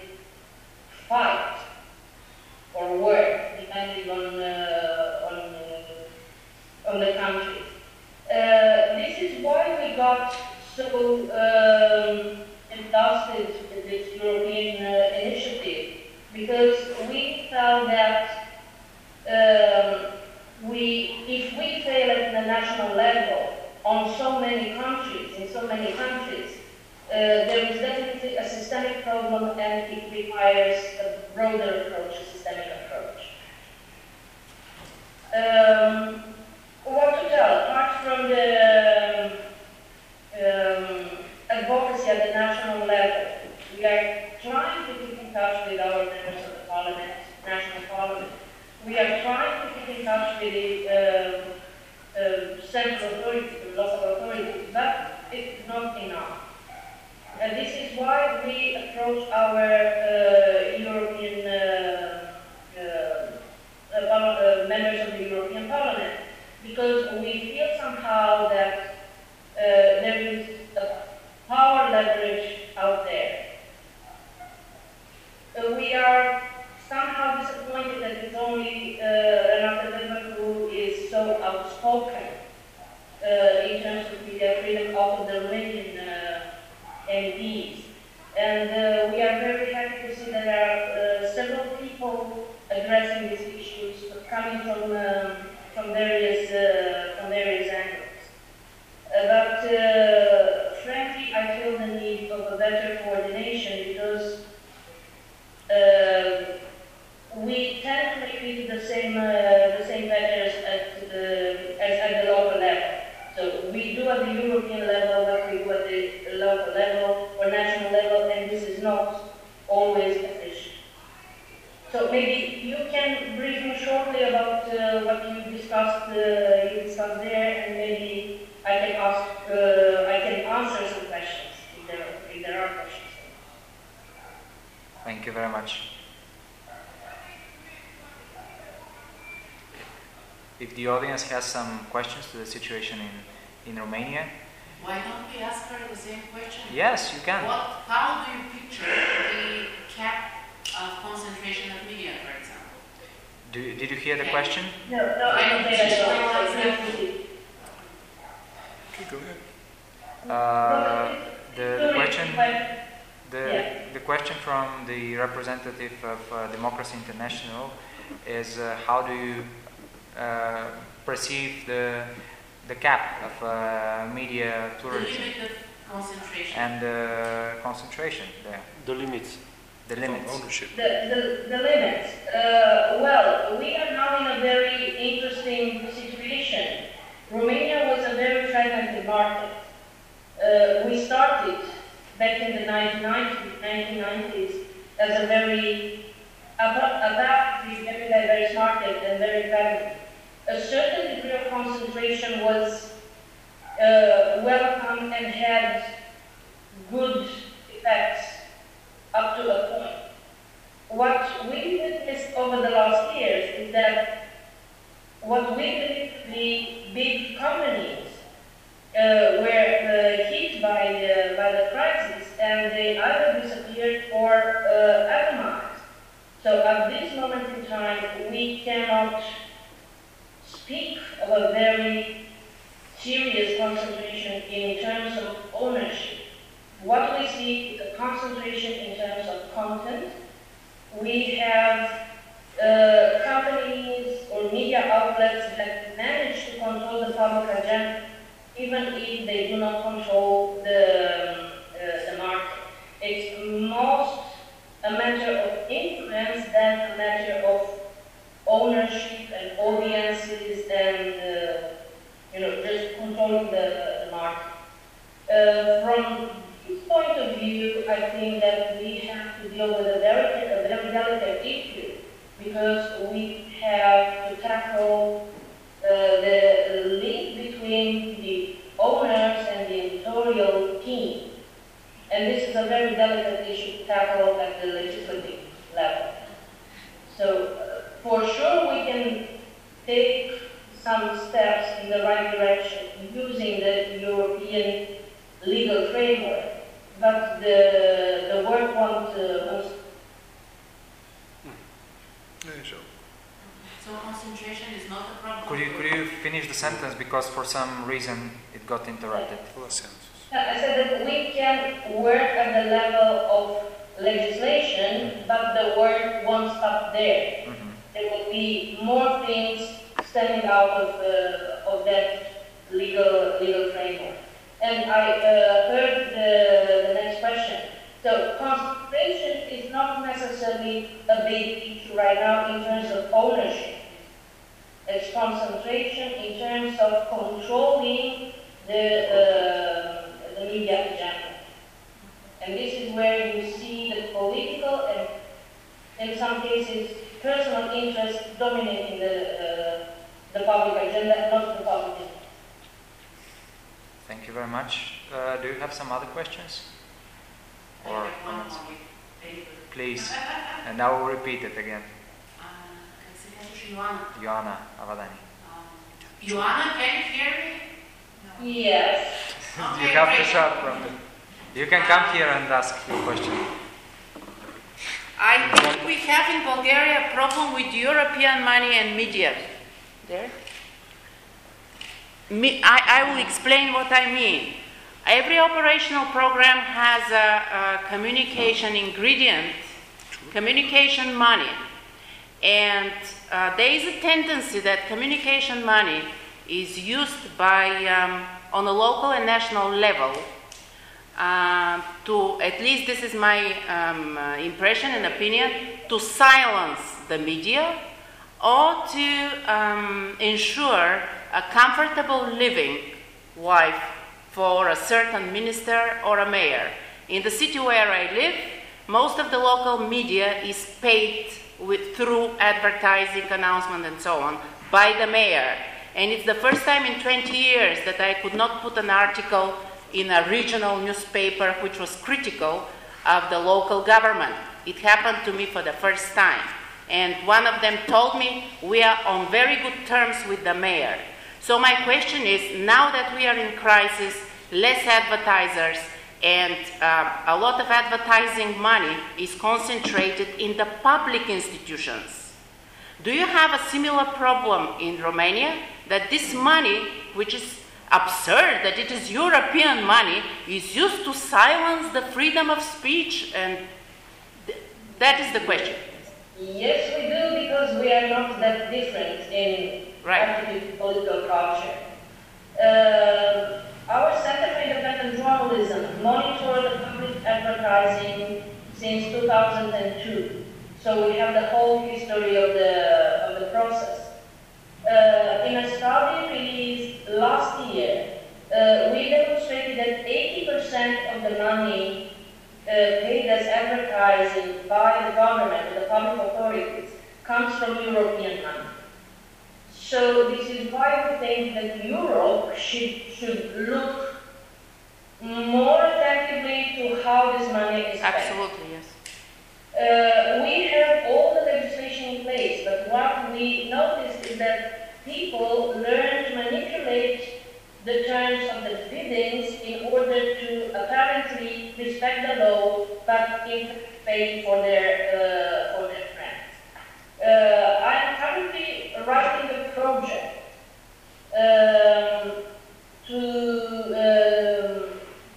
audience has some questions to the situation in, in Romania, Why don't we ask her the same question? yes, you can. What, how do you picture the cap of concentration of media, for example? Do, did you hear the question? No, no, I don't think I know. Exactly. Okay, go ahead. Uh, the, the question, the, Yeah. the question from the representative of uh, Democracy International is uh, how do you uh, perceive the, the cap of uh, media The pluralism limit concentration. and the concentration there, The limits. the limits? Ownership. The, the, the limits. Uh, well, we are now in a very interesting situation. Romania was a very fragmented market. Uh, we started back in the 1990s, 1990s as a very aba- adaptive, very diverse market and very fragmented. A certain degree of concentration was uh, welcome and had good effects up to a point. What we witnessed over the last years is that what we believe the big companies uh, were uh, hit by the, by the crisis and they either disappeared or uh, atomized. So at this moment in time, we cannot speak of a very serious concentration in terms of ownership. What we see is a concentration in terms of content. We have uh, companies or media outlets that manage to control the public agenda, even if they do not control the, um, uh, the market. It's most a matter of influence than a matter of ownership and audiences and uh, you know just controlling the, the market. Uh, from this point of view, I think that we have to deal with a delicate, a very delicate issue because we have to tackle uh, the link between the owners and the editorial team. And this is a very delicate issue to tackle at the legislative level. So, uh, for sure, we can take some steps in the right direction using the European legal framework, but the, the work won't, uh, won't Yeah, sure. So concentration is not a problem. Could you, could you finish the sentence because for some reason it got interrupted? Last sentence. I said that we can work at the level of legislation, but the work won't stop there. Mhm. There will be more things stemming out of, uh, of that legal, legal framework. And I uh, heard the, the next question. So concentration is not necessarily a big issue right now in terms of ownership. It's concentration in terms of controlling the, uh, the media agenda. And this is where you see the political and in some cases personal interest dominating the, uh, the public agenda, not the public interest. Thank you very much. Uh, do you have some other questions or comments? Please. And I will repeat it again. Uh, Joanna Avadani. Um, Joanna, can you hear me? Yes. you have to shout from it. You can come here and ask your question. I think we have in Bulgaria a problem with European money and media. There? Me, I, I will explain what I mean. Every operational program has a, a communication ingredient, communication money. And uh, there is a tendency that communication money is used by, um, on a local and national level uh, to, at least this is my um, uh, impression and opinion, to silence the media or to um, ensure a comfortable living life for a certain minister or a mayor. In the city where I live, most of the local media is paid with, through advertising, announcement, and so on by the mayor. And it's the first time in 20 years that I could not put an article in a regional newspaper which was critical of the local government. It happened to me for the first time. And one of them told me we are on very good terms with the mayor. So my question is now that we are in crisis, less advertisers, and um, a lot of advertising money is concentrated in the public institutions. Do you have a similar problem in Romania that this money, which is absurd that it is European money, is used to silence the freedom of speech? And th- that is the question. Yes, we do because we are not that different in Right. political culture. Uh, our Center for Independent Journalism monitor the public advertising since 2002. So we have the whole history of the, of the process. Uh, in a study released last year, uh, we demonstrated that 80% of the money uh, paid as advertising by the government the public authorities comes from European money. So this is why we think that Europe should, should look more attentively to how this money is spent. Absolutely, yes. Uh, we have all the legislation place, but what we noticed is that people learn to manipulate the terms of the biddings in order to apparently respect the law, but in pay for their uh, for their friends. Uh, I am currently writing a project um, to um,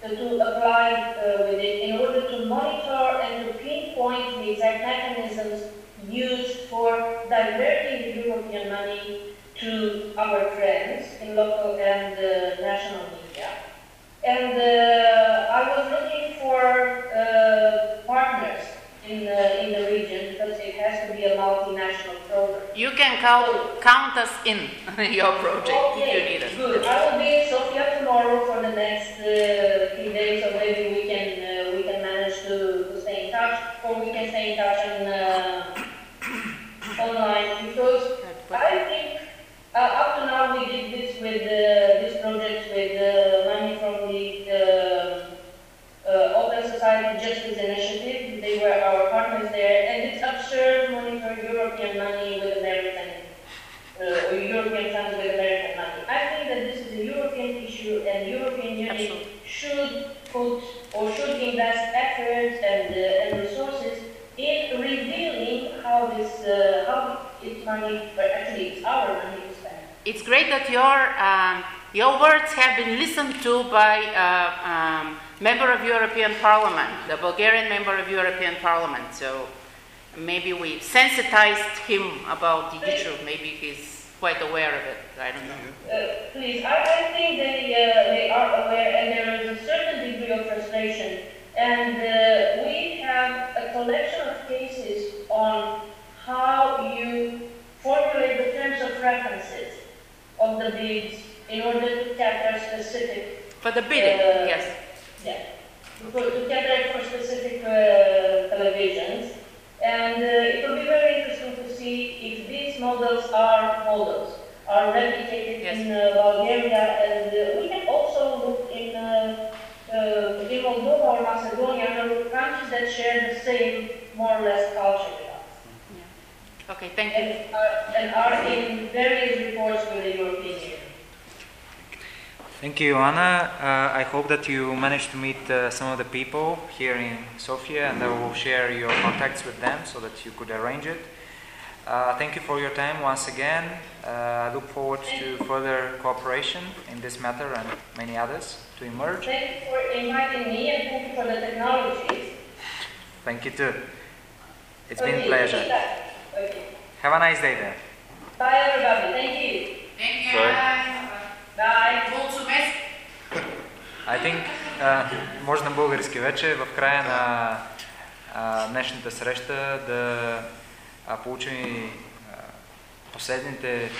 to apply uh, with it in order to monitor and to pinpoint the exact mechanisms used for diverting the European money to our friends in local and uh, national media. And uh, I was looking for uh, partners in the, in the region because it has to be a multinational program. You can count, count us in your project if you need us. Good. I will be in Sofia tomorrow for the next uh, few days, so maybe we can uh, we can manage to, to stay in touch, or we can stay in touch on uh, online because I think uh, up to now we did this with uh, this project with uh, money from the uh, uh, Open Society Justice Initiative. They were our partners there, and it's absurd money for European money with American uh, or European funds with American money. I think that this is a European issue, and European Union Absolutely. should put or should invest efforts and uh, and resources in revealing how this uh, how its money, but actually it's our money, is spent. It's great that your um, your words have been listened to by a um, member of European Parliament, the Bulgarian member of European Parliament. So maybe we sensitized him about the issue. Maybe he's quite aware of it. I don't know. Uh, please, I, I think they, uh, they are aware and there is a certain degree of frustration. And uh, we have a collection of cases on how you formulate the terms of references of the bids in order to capture specific, For the bidding, Uh, yes. yeah, for, to capture for specific uh, televisions. And uh, it will be very interesting to see if these models are models, are replicated Yes. in uh, Bulgaria, and uh, we can also look in, uh, uh, in Moldova or Macedonia, there countries that share the same, more or less, culture with us, Okay, thank you. and are, and are in various reports with the European Union. Thank you, Anna. I hope that you managed to meet uh, some of the people here in Sofia, and I will share your contacts with them so that you could arrange it. Uh, thank you for your time once again. Uh, I look forward to further cooperation in this matter and many others to emerge. Thank you for inviting me and thank you for the technologies. Thank you too. It's been a pleasure. Okay. Have a nice day there. Bye, everybody. Thank you. Thank you. Bye. Mulțumesc. I think, uh, може на български вече, в края на а, днешната среща да а, получим а, последните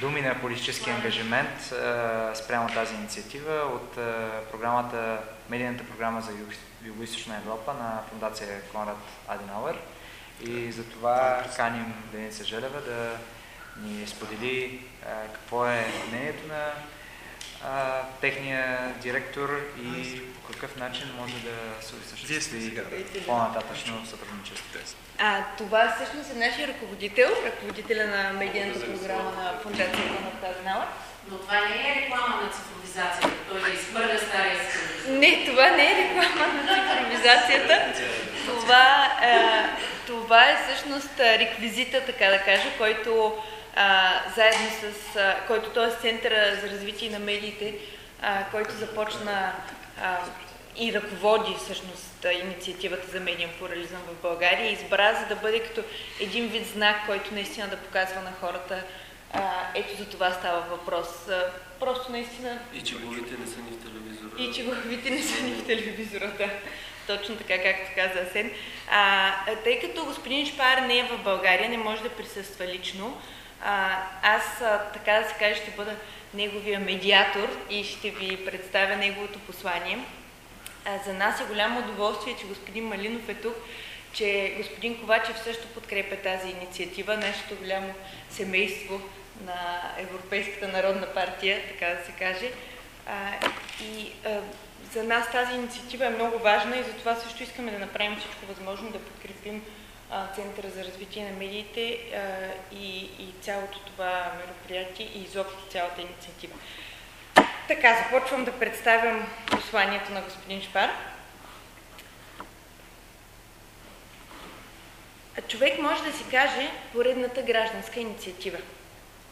думи на политически ангажимент а, спрямо тази инициатива от а, програмата, медийната програма за Юг- Юго-Источна Европа на фундация Конрад Аденауер. И за това каним Деница Желева да ни сподели а, какво е мнението на а, техния директор и по какъв начин може да се осъществи по-нататъчно сътрудничество. А, това всъщност е нашия ръководител, ръководителя на медийната програма на Фундацията на Тазнауър. Но това не е реклама на цифровизацията. Той да изхвърля стария си. Не, това не е реклама на цифровизацията. Това, а, това е всъщност реквизита, така да кажа, който а, заедно с, а, който т.е. Центъра за развитие на медиите, а, който започна а, и ръководи всъщност инициативата за медиен плурализъм в България, избра за да бъде като един вид знак, който наистина да показва на хората а, ето за това става въпрос. А, просто наистина И че главите не са ни в телевизора. и че главите не са ни в телевизора, да. Точно така, както каза Асен. А, тъй като господин Шпар не е в България, не може да присъства лично, а, аз, така да се каже, ще бъда неговия медиатор и ще ви представя неговото послание. А, за нас е голямо удоволствие, че господин Малинов е тук, че господин Ковачев също подкрепя тази инициатива, нашето голямо семейство на Европейската народна партия, така да се каже. А, и а, за нас тази инициатива е много важна и затова също искаме да направим всичко възможно да подкрепим Центъра за развитие на медиите и, и цялото това мероприятие и изобщо цялата инициатива. Така, започвам да представям посланието на господин Шпар. Човек може да си каже поредната гражданска инициатива.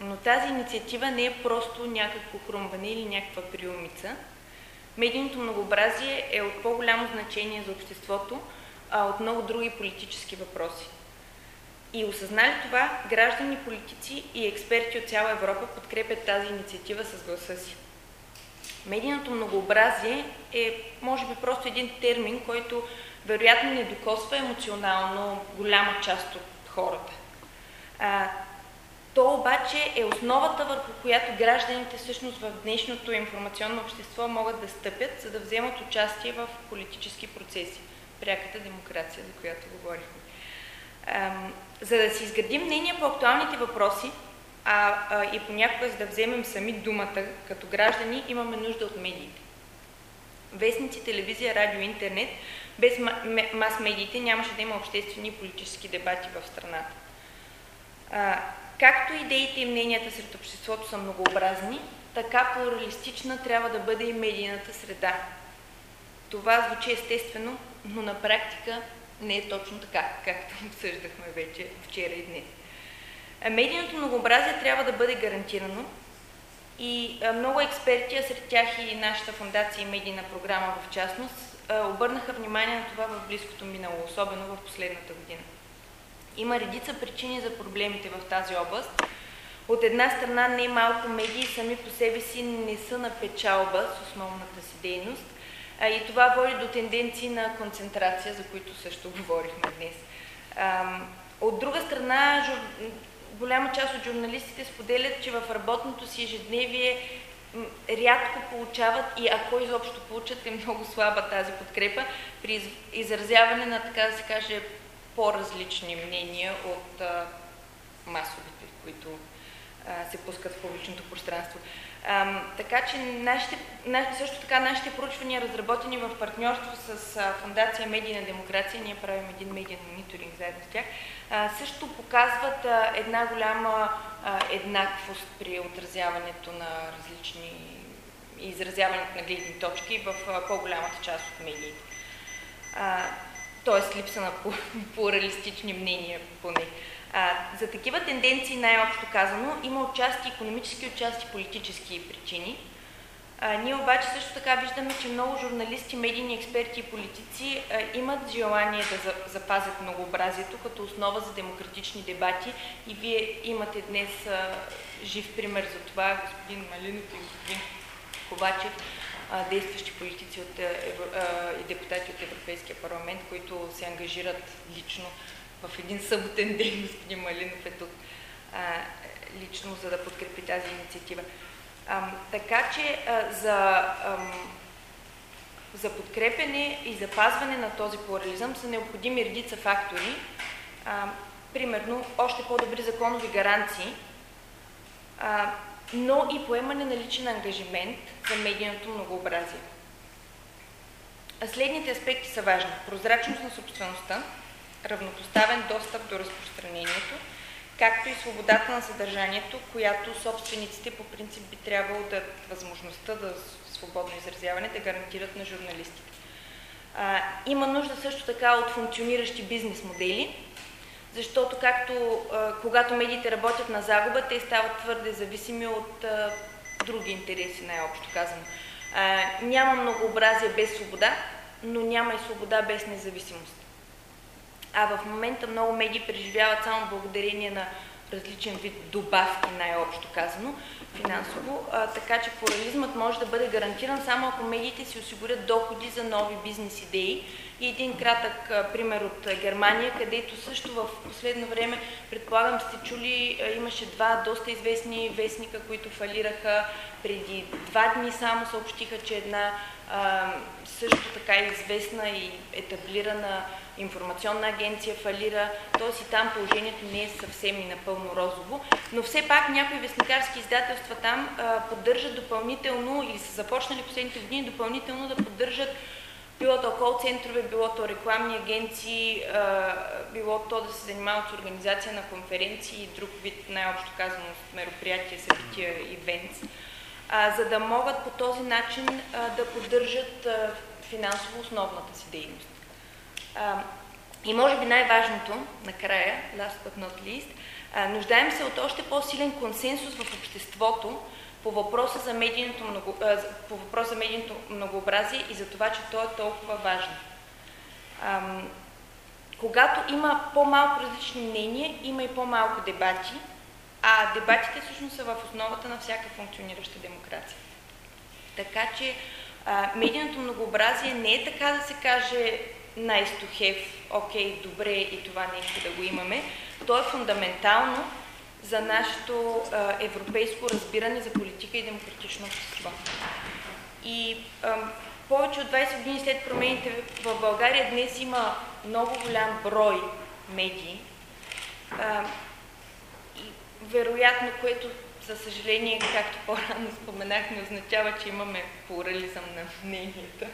Но тази инициатива не е просто някакво хрумване или някаква приумица. Медийното многообразие е от по-голямо значение за обществото, а от много други политически въпроси. И осъзнали това, граждани, политици и експерти от цяла Европа подкрепят тази инициатива с гласа си. Медийното многообразие е, може би, просто един термин, който вероятно не докосва емоционално голяма част от хората. А, то обаче е основата, върху която гражданите всъщност в днешното информационно общество могат да стъпят, за да вземат участие в политически процеси. Пряката демокрация, за която говорихме. За да си изградим мнение по актуалните въпроси, а, а и понякога за да вземем сами думата като граждани, имаме нужда от медиите. Вестници, телевизия, радио, интернет, без мас-медиите нямаше да има обществени и политически дебати в страната. А, както идеите и мненията сред обществото са многообразни, така плуралистична трябва да бъде и медийната среда. Това звучи естествено, но на практика не е точно така, както обсъждахме вече вчера и днес. Медийното многообразие трябва да бъде гарантирано и много експерти, а сред тях и нашата фундация и медийна програма в частност, обърнаха внимание на това в близкото минало, особено в последната година. Има редица причини за проблемите в тази област. От една страна, не малко медии сами по себе си не са на печалба с основната си дейност и това води до тенденции на концентрация, за които също говорихме днес. От друга страна, голяма част от журналистите споделят, че в работното си ежедневие рядко получават и ако изобщо получат е много слаба тази подкрепа при изразяване на, така да се каже, по-различни мнения от а, масовите, които а, се пускат в публичното пространство. Така че нашите, на, също така нашите проучвания, разработени в партньорство с а, Фундация Медийна демокрация, ние правим един медиен мониторинг заедно с тях, а, също показват а, една голяма еднаквост при отразяването на различни изразяването на гледни точки в по-голямата част от медиите. Тоест липса на плуралистични мнения поне. А, за такива тенденции, най-общо казано, има отчасти економически, отчасти политически причини. А, ние обаче също така виждаме, че много журналисти, медийни експерти и политици а, имат желание да за, запазят многообразието като основа за демократични дебати и вие имате днес а, жив пример за това, господин Малинов и господин Ковачев, а, действащи политици от, а, и депутати от Европейския парламент, които се ангажират лично в един съботен ден господин Малинов е тук а, лично, за да подкрепи тази инициатива. А, така че а, за, а, за подкрепене и запазване на този плурализъм са необходими редица фактори. А, примерно, още по-добри законови гаранции, а, но и поемане на личен ангажимент за медийното многообразие. Следните аспекти са важни. Прозрачност на собствеността, равнопоставен достъп до разпространението, както и свободата на съдържанието, която собствениците по принцип би трябвало да възможността да свободно изразяване да гарантират на журналистите. А, има нужда също така от функциониращи бизнес модели, защото както а, когато медиите работят на загуба, те стават твърде зависими от а, други интереси, най-общо казано. А, няма многообразие без свобода, но няма и свобода без независимост а в момента много медии преживяват само благодарение на различен вид добавки, най-общо казано, финансово. А, така че плурализмът може да бъде гарантиран само ако медиите си осигурят доходи за нови бизнес идеи. И един кратък пример от Германия, където също в последно време, предполагам сте чули, имаше два доста известни вестника, които фалираха. Преди два дни само съобщиха, че една също така известна и етаблирана информационна агенция фалира, т.е. и там положението не е съвсем и напълно розово, но все пак някои вестникарски издателства там поддържат допълнително или са започнали последните години допълнително да поддържат било то кол центрове, било то рекламни агенции, било то да се занимават с организация на конференции и друг вид, най-общо казано, мероприятия, събития, ивентс, а, за да могат по този начин да поддържат финансово основната си дейност. И може би най-важното, накрая, last but not least, нуждаем се от още по-силен консенсус в обществото по въпроса за медийното, много, по въпроса за медийното многообразие и за това, че то е толкова важно. А, когато има по-малко различни мнения, има и по-малко дебати, а дебатите всъщност са в основата на всяка функционираща демокрация. Така че а, медийното многообразие не е така да се каже have, окей, добре и това нещо да го имаме, то е фундаментално за нашето а, европейско разбиране за политика и демократично общество. И а, повече от 20 години след промените в България днес има много голям брой медии, а, и вероятно, което за съжаление, както по-рано споменах, не означава, че имаме плурализъм на мненията.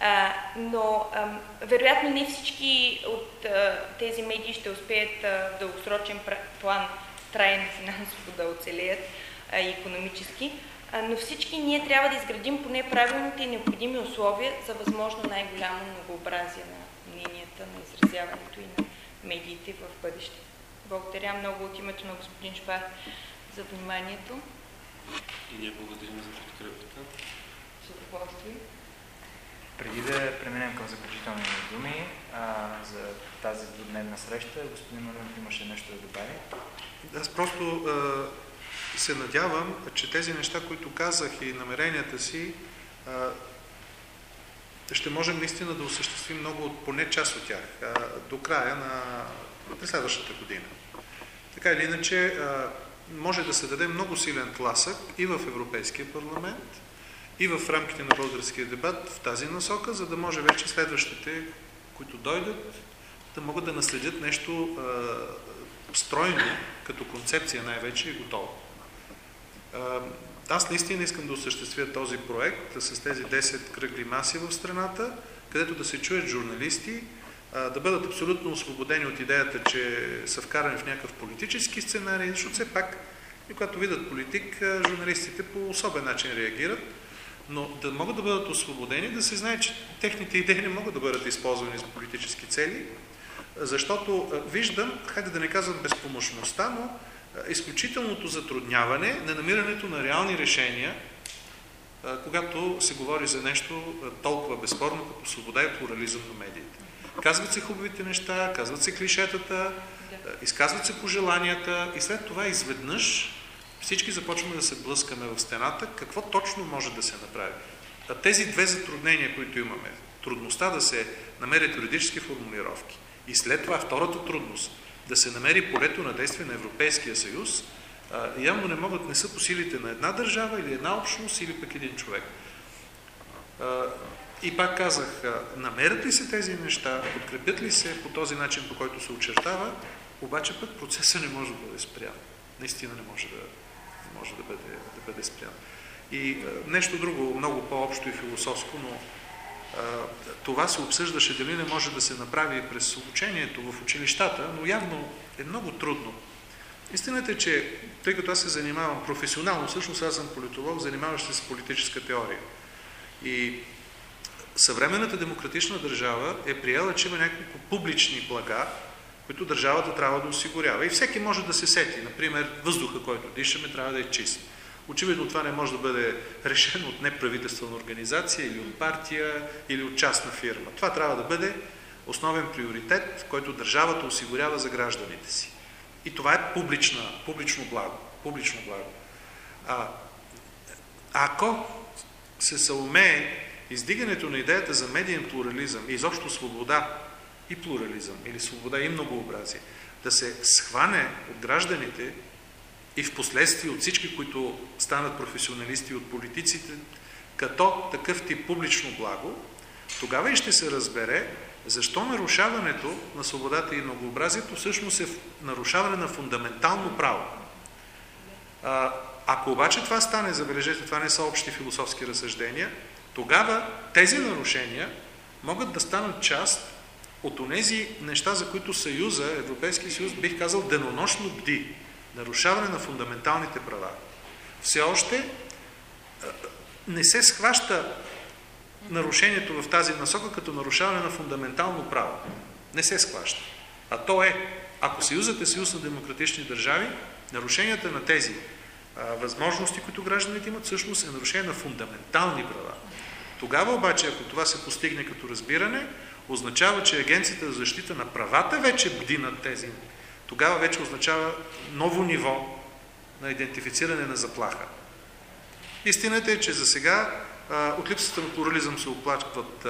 А, но а, вероятно не всички от а, тези медии ще успеят а, в дългосрочен план трайно финансово да оцелеят а, и економически, а, но всички ние трябва да изградим поне правилните и необходими условия за възможно най-голямо многообразие на мненията, на изразяването и на медиите в бъдеще. Благодаря много от името на господин Шпар за вниманието. И ние благодарим за подкрепата. С удоволствие. Преди да преминем към заключителни думи а, за тази двудневна среща, господин Маринов имаше нещо да добави. Аз просто а, се надявам, че тези неща, които казах и намеренията си, а, ще можем наистина да осъществим много от поне част от тях а, до края на, на следващата година. Така или иначе, а, може да се даде много силен тласък и в Европейския парламент, и в рамките на българския дебат в тази насока, за да може вече следващите, които дойдат, да могат да наследят нещо а, стройно, като концепция най-вече и готово. А, аз наистина искам да осъществя този проект с тези 10 кръгли маси в страната, където да се чуят журналисти, да бъдат абсолютно освободени от идеята, че са вкарани в някакъв политически сценарий, защото все пак, и когато видят политик, журналистите по особен начин реагират, но да могат да бъдат освободени, да се знае, че техните идеи не могат да бъдат използвани за политически цели, защото виждам, хайде да не казвам безпомощността, но изключителното затрудняване на намирането на реални решения, когато се говори за нещо толкова безспорно като свобода и плурализъм на медиите. Казват се хубавите неща, казват се клишетата, изказват се пожеланията и след това изведнъж всички започваме да се блъскаме в стената. Какво точно може да се направи? Тези две затруднения, които имаме, трудността да се намерят юридически формулировки и след това втората трудност – да се намери полето на действие на Европейския съюз, явно не могат, не са по силите на една държава или една общност или пък един човек. И пак казах, намерят ли се тези неща, подкрепят ли се по този начин, по който се очертава, обаче пък процесът не може да бъде спрян. Наистина не може да, може да, бъде, да бъде спрян. И нещо друго, много по-общо и философско, но това се обсъждаше дали не може да се направи през обучението в училищата, но явно е много трудно. Истината е, че тъй като аз се занимавам професионално, всъщност аз съм политолог, занимаващ се с политическа теория. И съвременната демократична държава е приела, че има няколко публични блага, които държавата трябва да осигурява. И всеки може да се сети. Например, въздуха, който дишаме, трябва да е чист. Очевидно това не може да бъде решено от неправителствена организация или от партия или от частна фирма. Това трябва да бъде основен приоритет, който държавата осигурява за гражданите си. И това е публична, публично благо. Публично благо. А, ако се съумее издигането на идеята за медиен плурализъм и изобщо свобода и плурализъм, или свобода и многообразие, да се схване от гражданите и в последствие от всички, които станат професионалисти от политиците, като такъв тип публично благо, тогава и ще се разбере защо нарушаването на свободата и многообразието всъщност е нарушаване на фундаментално право. А, ако обаче това стане, забележете, това не са общи философски разсъждения, тогава тези нарушения могат да станат част от онези неща, за които Съюза, Европейския съюз, бих казал, денонощно бди нарушаване на фундаменталните права. Все още не се схваща нарушението в тази насока като нарушаване на фундаментално право. Не се схваща. А то е, ако Съюзът е съюз на демократични държави, нарушенията на тези а, възможности, които гражданите имат, всъщност е нарушение на фундаментални права. Тогава обаче, ако това се постигне като разбиране, означава, че Агенцията за защита на правата вече бди над тези тогава вече означава ново ниво на идентифициране на заплаха. Истината е, че за сега от липсата на плурализъм се оплачват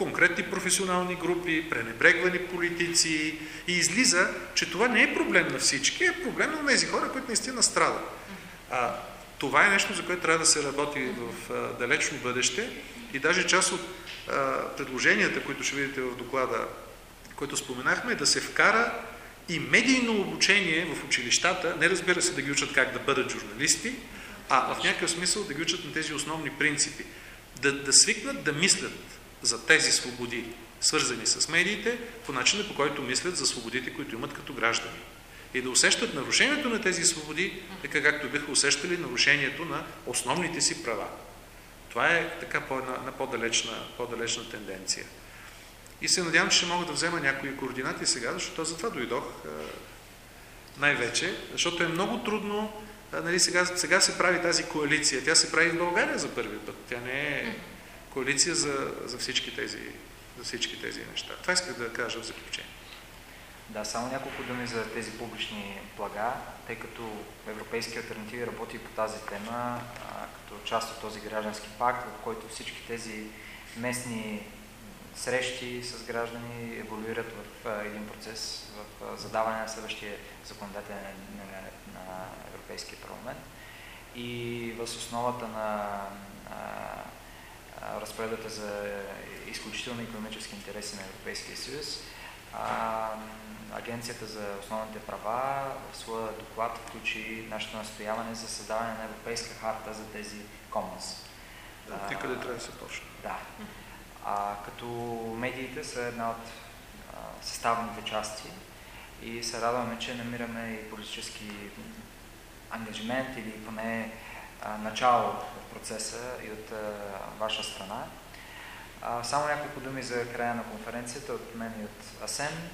конкретни професионални групи, пренебрегвани политици и излиза, че това не е проблем на всички, е проблем на тези хора, които наистина страдат. А, това е нещо, за което трябва да се работи в а, далечно бъдеще и даже част от а, предложенията, които ще видите в доклада което споменахме, е да се вкара и медийно обучение в училищата, не разбира се да ги учат как да бъдат журналисти, а в някакъв смисъл да ги учат на тези основни принципи. Да, да свикнат да мислят за тези свободи, свързани с медиите, по начина по който мислят за свободите, които имат като граждани. И да усещат нарушението на тези свободи, така както биха усещали нарушението на основните си права. Това е така една, по-далечна, по-далечна тенденция. И се надявам, че ще мога да взема някои координати сега, защото за това дойдох най-вече, защото е много трудно. Нали, сега, сега се прави тази коалиция. Тя се прави в България за първи път. Тя не е коалиция за, за, всички, тези, за всички тези неща. Това исках да кажа в заключение. Да, само няколко думи за тези публични блага, тъй като Европейски альтернативи работи по тази тема, а, като част от този граждански пакт, в който всички тези местни срещи с граждани еволюират в един процес в задаване на следващия законодателен на, на Европейския парламент. И въз основата на а, а, разпоредбата за изключително економически интереси на Европейския съюз. А, Агенцията за основните права в своя доклад включи нашето настояване за създаване на Европейска харта за тези commons. Ти къде трябва да се почне? Да. А, като медиите са една от а, съставните части и се радваме, че намираме и политически ангажимент или поне а, начало в процеса и от а, ваша страна. А, само няколко думи за края на конференцията от мен и от АСЕН.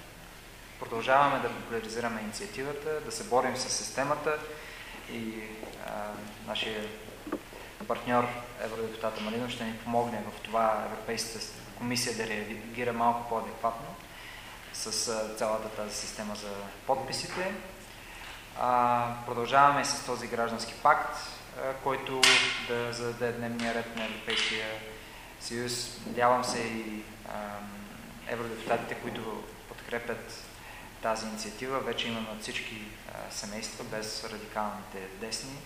Продължаваме да популяризираме инициативата, да се борим с системата и а, нашия партньор евродепутата Малинов ще ни помогне в това Европейската комисия да реагира малко по-адекватно с цялата тази система за подписите. Продължаваме с този граждански пакт, който да зададе дневния ред на Европейския съюз. Надявам се и евродепутатите, които подкрепят тази инициатива, вече имаме от всички семейства, без радикалните десни,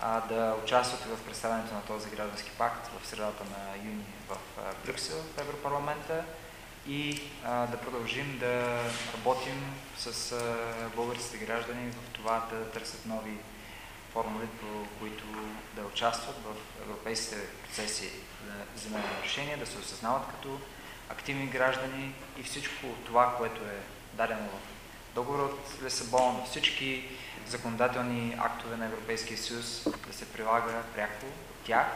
а, да участват в представянето на този граждански пакт в средата на юни в Брюксел, в Европарламента и а, да продължим да работим с а, българските граждани в това да търсят нови формули, по които да участват в европейските процеси за вземане на решения, да се осъзнават като активни граждани и всичко това, което е дадено в договор от Лисабон, всички законодателни актове на Европейския съюз да се прилага пряко от тях,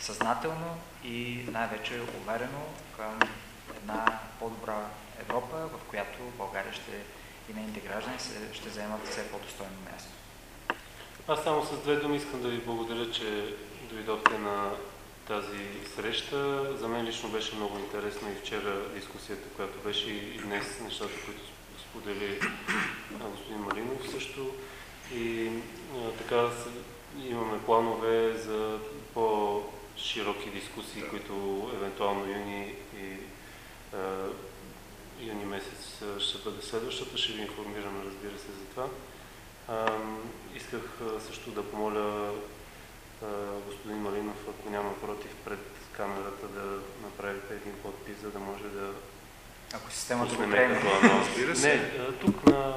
съзнателно и най-вече уверено към една по-добра Европа, в която България ще и нейните граждани ще заемат все по-достойно място. Аз само с две думи искам да ви благодаря, че дойдохте на тази среща. За мен лично беше много интересно и вчера дискусията, която беше и днес нещата, които сподели господин Малинов също. И а, така имаме планове за по-широки дискусии, които евентуално юни и а, юни месец ще бъде следващата. Ще ви информираме, разбира се, за това. А, исках също да помоля а, господин Малинов, ако няма против пред камерата, да направите един подпис, за да може да Ако системата го приеме. Разбира се. Не, а, тук на...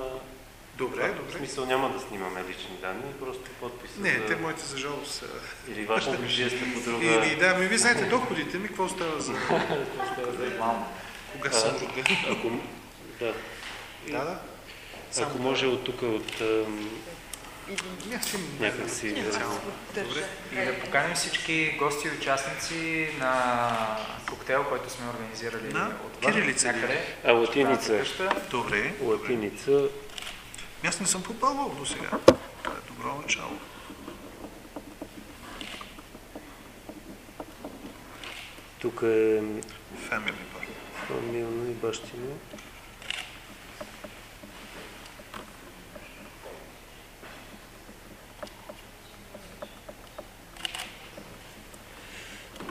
Добре, В добре. смисъл няма да снимаме лични данни, просто подписа. Не, за... те моите за жалост са... Или вашата сте по друга... Или да, ми вие знаете доходите ми, какво става за... Кога съм роден? Ако... Да. Да, да. Ако може от тук, от ам, Аз имам някак си... цяло. Добре. И да поканим всички гости и участници на коктейл, който сме организирали На отвън, кирилица ли? А латиница. в. Добре. Латиница. Аз не съм попълвал до сега. Това е добро начало. Тук е Family bar. фамилно и бащино.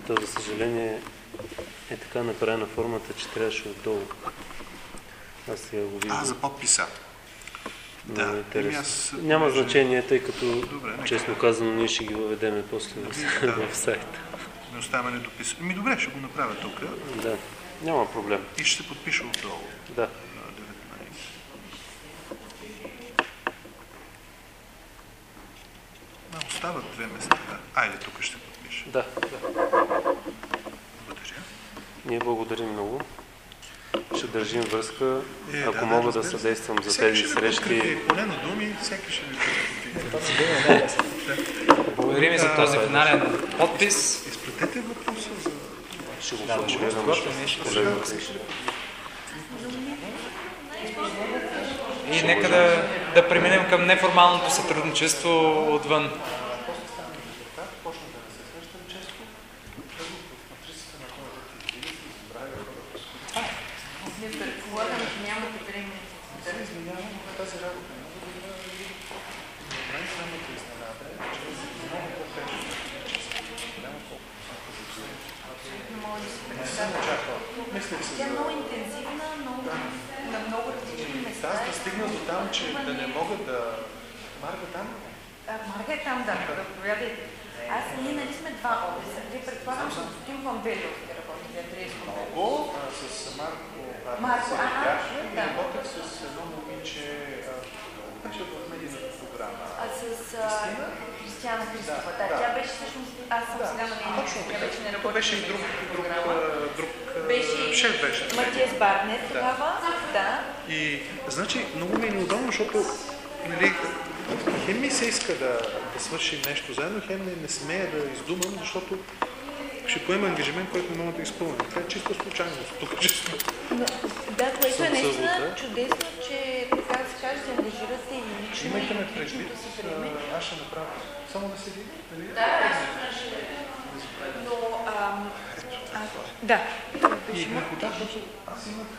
То, за съжаление, е така направена формата, че трябваше отдолу. Аз сега го виждам. А, за подписа. Да, интересно. еми аз- Няма значение, тъй като, Добре, нека. честно казано, ние ще ги въведеме после в, Да. в сайта. Не оставаме недописано. Ми добре, ще го направя тук Да, няма проблем. и ще се подпиша отдолу. Да. на 19. А, остават две места. Да. Айде, тук ще подпиша. Да, да. Благодаря. Ние благодарим много. Ще държим връзка. Е, Ако да, да, мога да се. съдействам за Всеки тези срещи, Поне на думи, всеки ще ви подкрепи. Благодарим ви за този финален подпис. Изпратете въпроса за... ще го Да, формулирам. И нека да, да преминем към неформалното сътрудничество отвън. проблем, който мога да изпълня. Това е чисто случайно. Тук, че сме. Да, което е наистина чудесно, че така се каже, се ангажирате и лично. Имайте ме предвид, аз ще направя. Само да е? се види. Да, да, ще Но, ам... А, да. И, да, аз имах... Аз имах... Аз имах...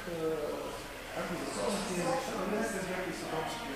Аз имах... Аз имах... Аз имах... Аз имах...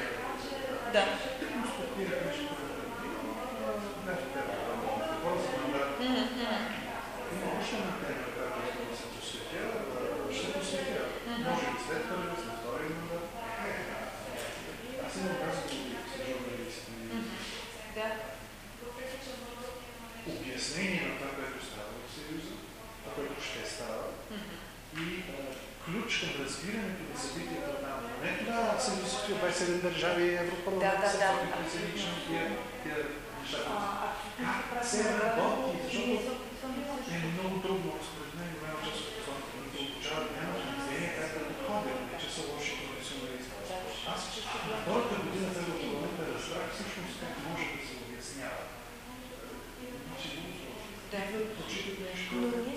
учительная школа.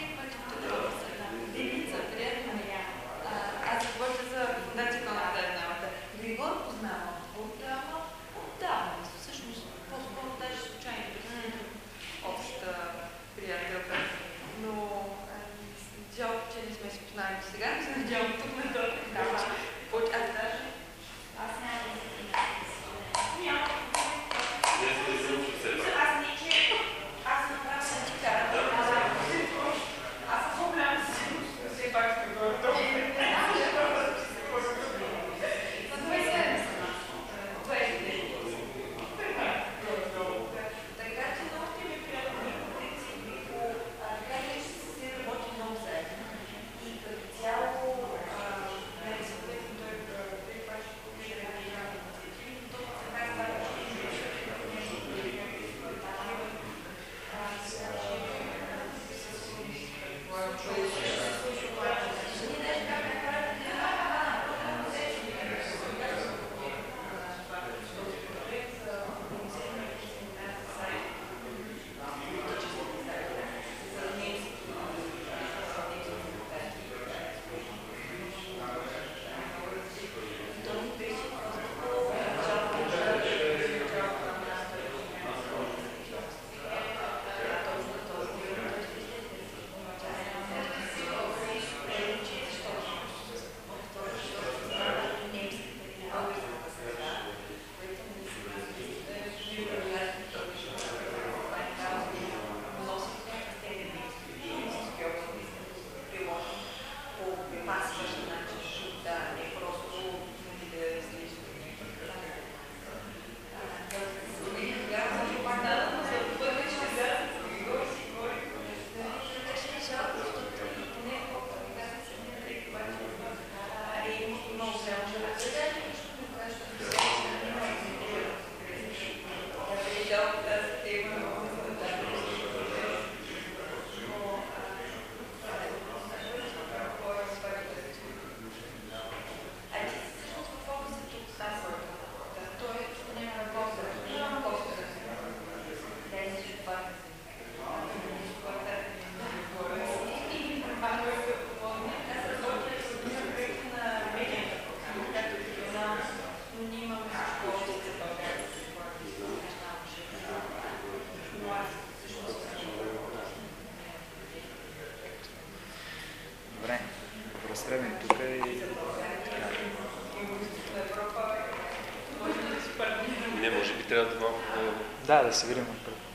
take my time. Да... да, да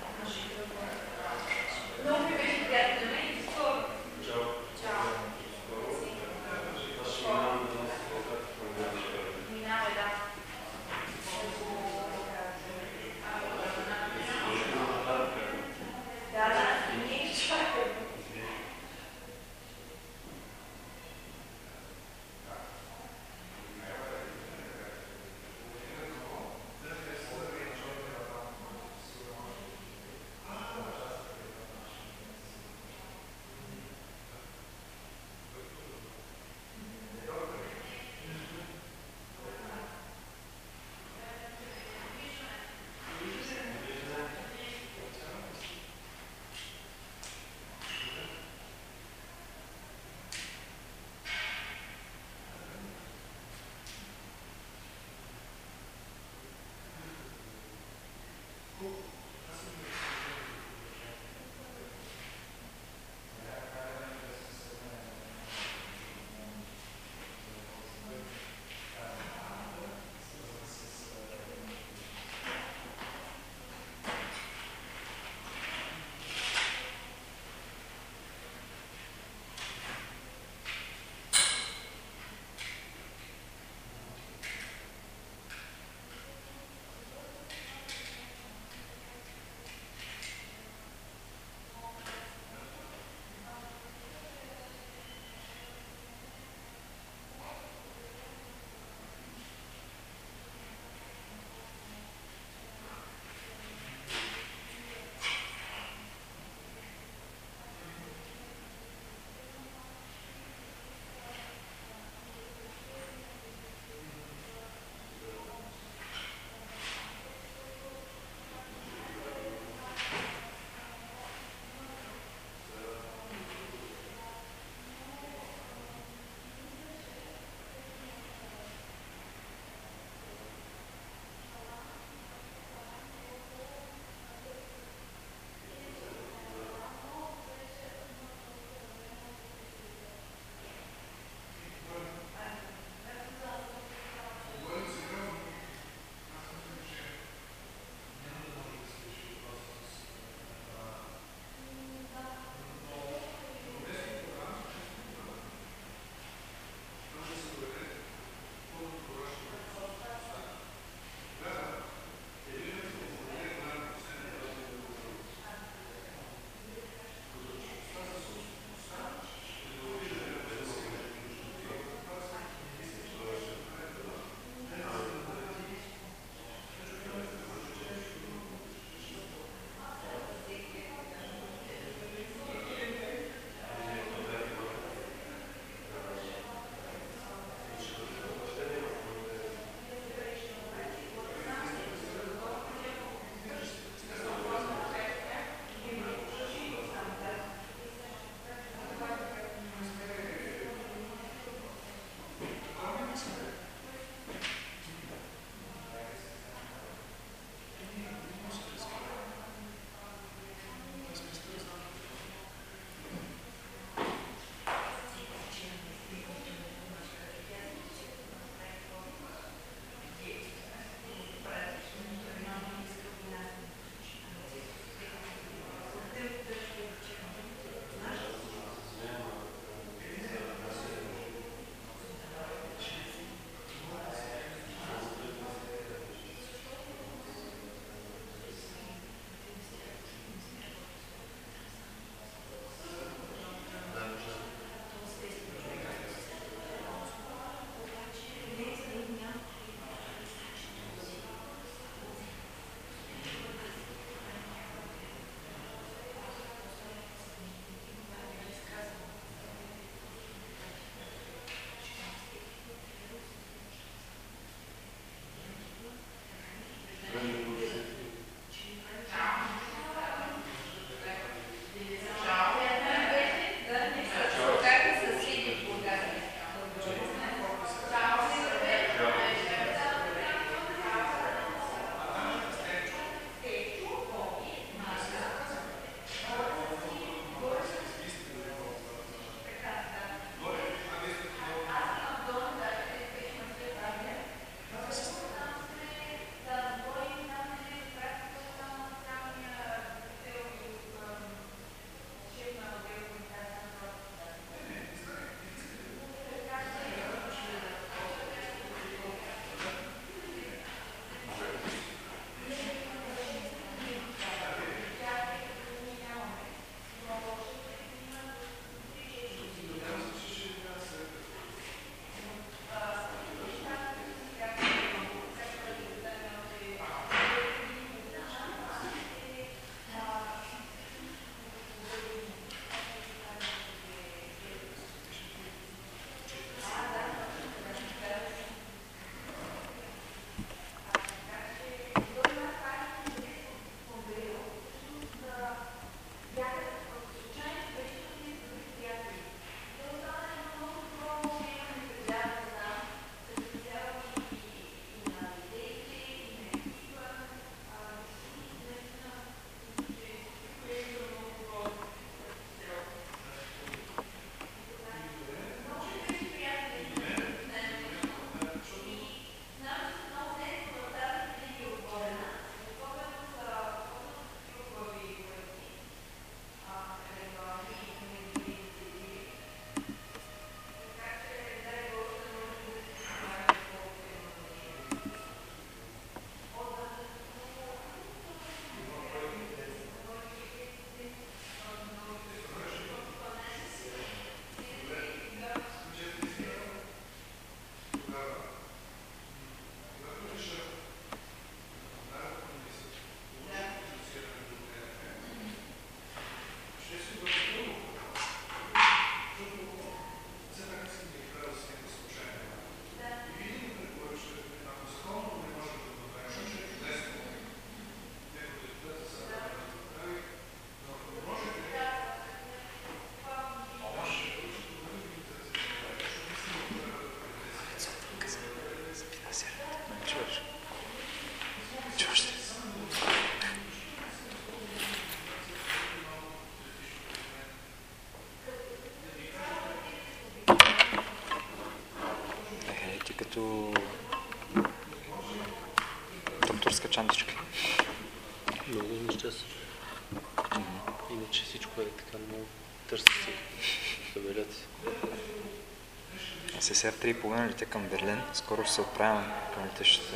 Аз сега в 3,5 летя към Берлин. Скоро ще се отправям към летището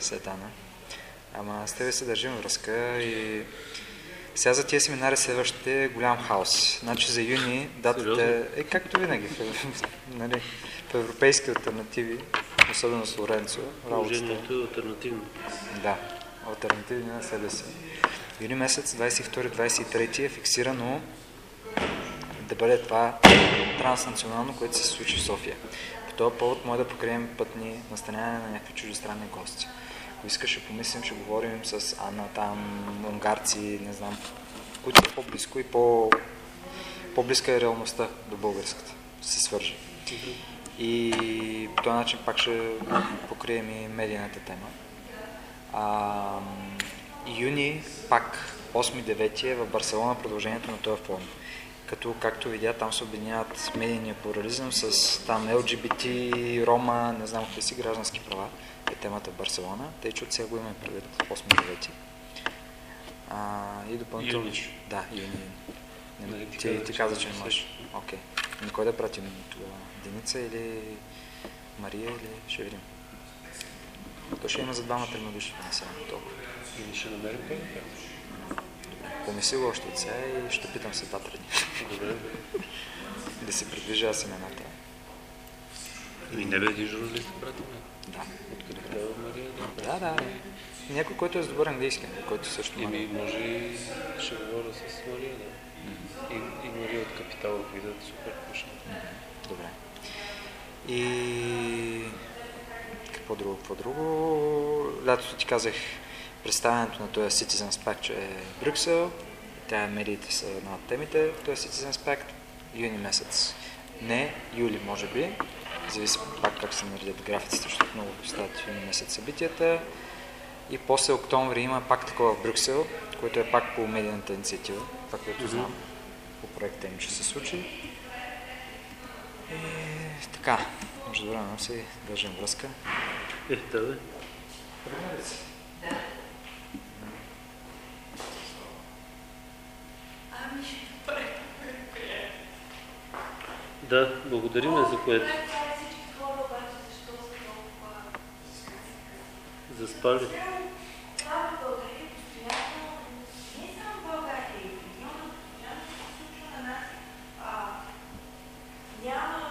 Сетана. Ама с тебе се държим връзка и сега за тези семинари следващите е голям хаос. Значи за юни датата е, е както винаги нали, в европейски альтернативи, особено с Лоренцо. Положението е альтернативно. Да, альтернативи на СДС. Юни месец 22-23 е фиксирано да бъде това транснационално, което се случи в София. По този повод може да покрием пътни настанявания на някакви чуждестранни гости. Ако искаш, ще помислим, ще говорим с Анна там, унгарци, не знам, които са по-близко и по, по-близка е реалността до българската. Се свържи. И по този начин пак ще покрием и медийната тема. А, юни, пак 8-9 е в Барселона продължението на този форум. Като, както видя, там се объединяват медийния плурализъм с там LGBT, Рома, не знам какви си граждански права. Е темата в Барселона. Тъй, че от сега го имаме предвид 8-9. А, и допълнително... Да, юни. Не, Нали ти ти, каза, ти че каза, не че не можеш. Окей. Okay. Кой да пратим тогава? Деница или Мария или ще видим. То ще има за двама трима души, не сега толкова. И ние ще намерим кой. Помисли го още от сега и ще питам се два преди. Добре. да се придвижа аз имената. Ами не бе един журналист, брат. Да. Откъде да Да, да. Някой, който е с добър английски, който също Еми, може. и ще говоря с Мария, да. И, и Мария от Капитал видят супер неща. Добре. И какво друго, какво друго? Лятото ти казах представянето на този Citizens Pact, че е в Брюксел. Тя медиите са една от темите, този Citizens Pact. Юни месец. Не, юли може би. Зависи пак как се наредят графиците, защото много стават в юни месец събитията. И после октомври има пак такова в Брюксел, което е пак по медийната инициатива, това, което знам по проекта им ще се случи. И така, между време си държим връзка. Е, да бе. Да, Да, благодарим за което. Заспали. Няма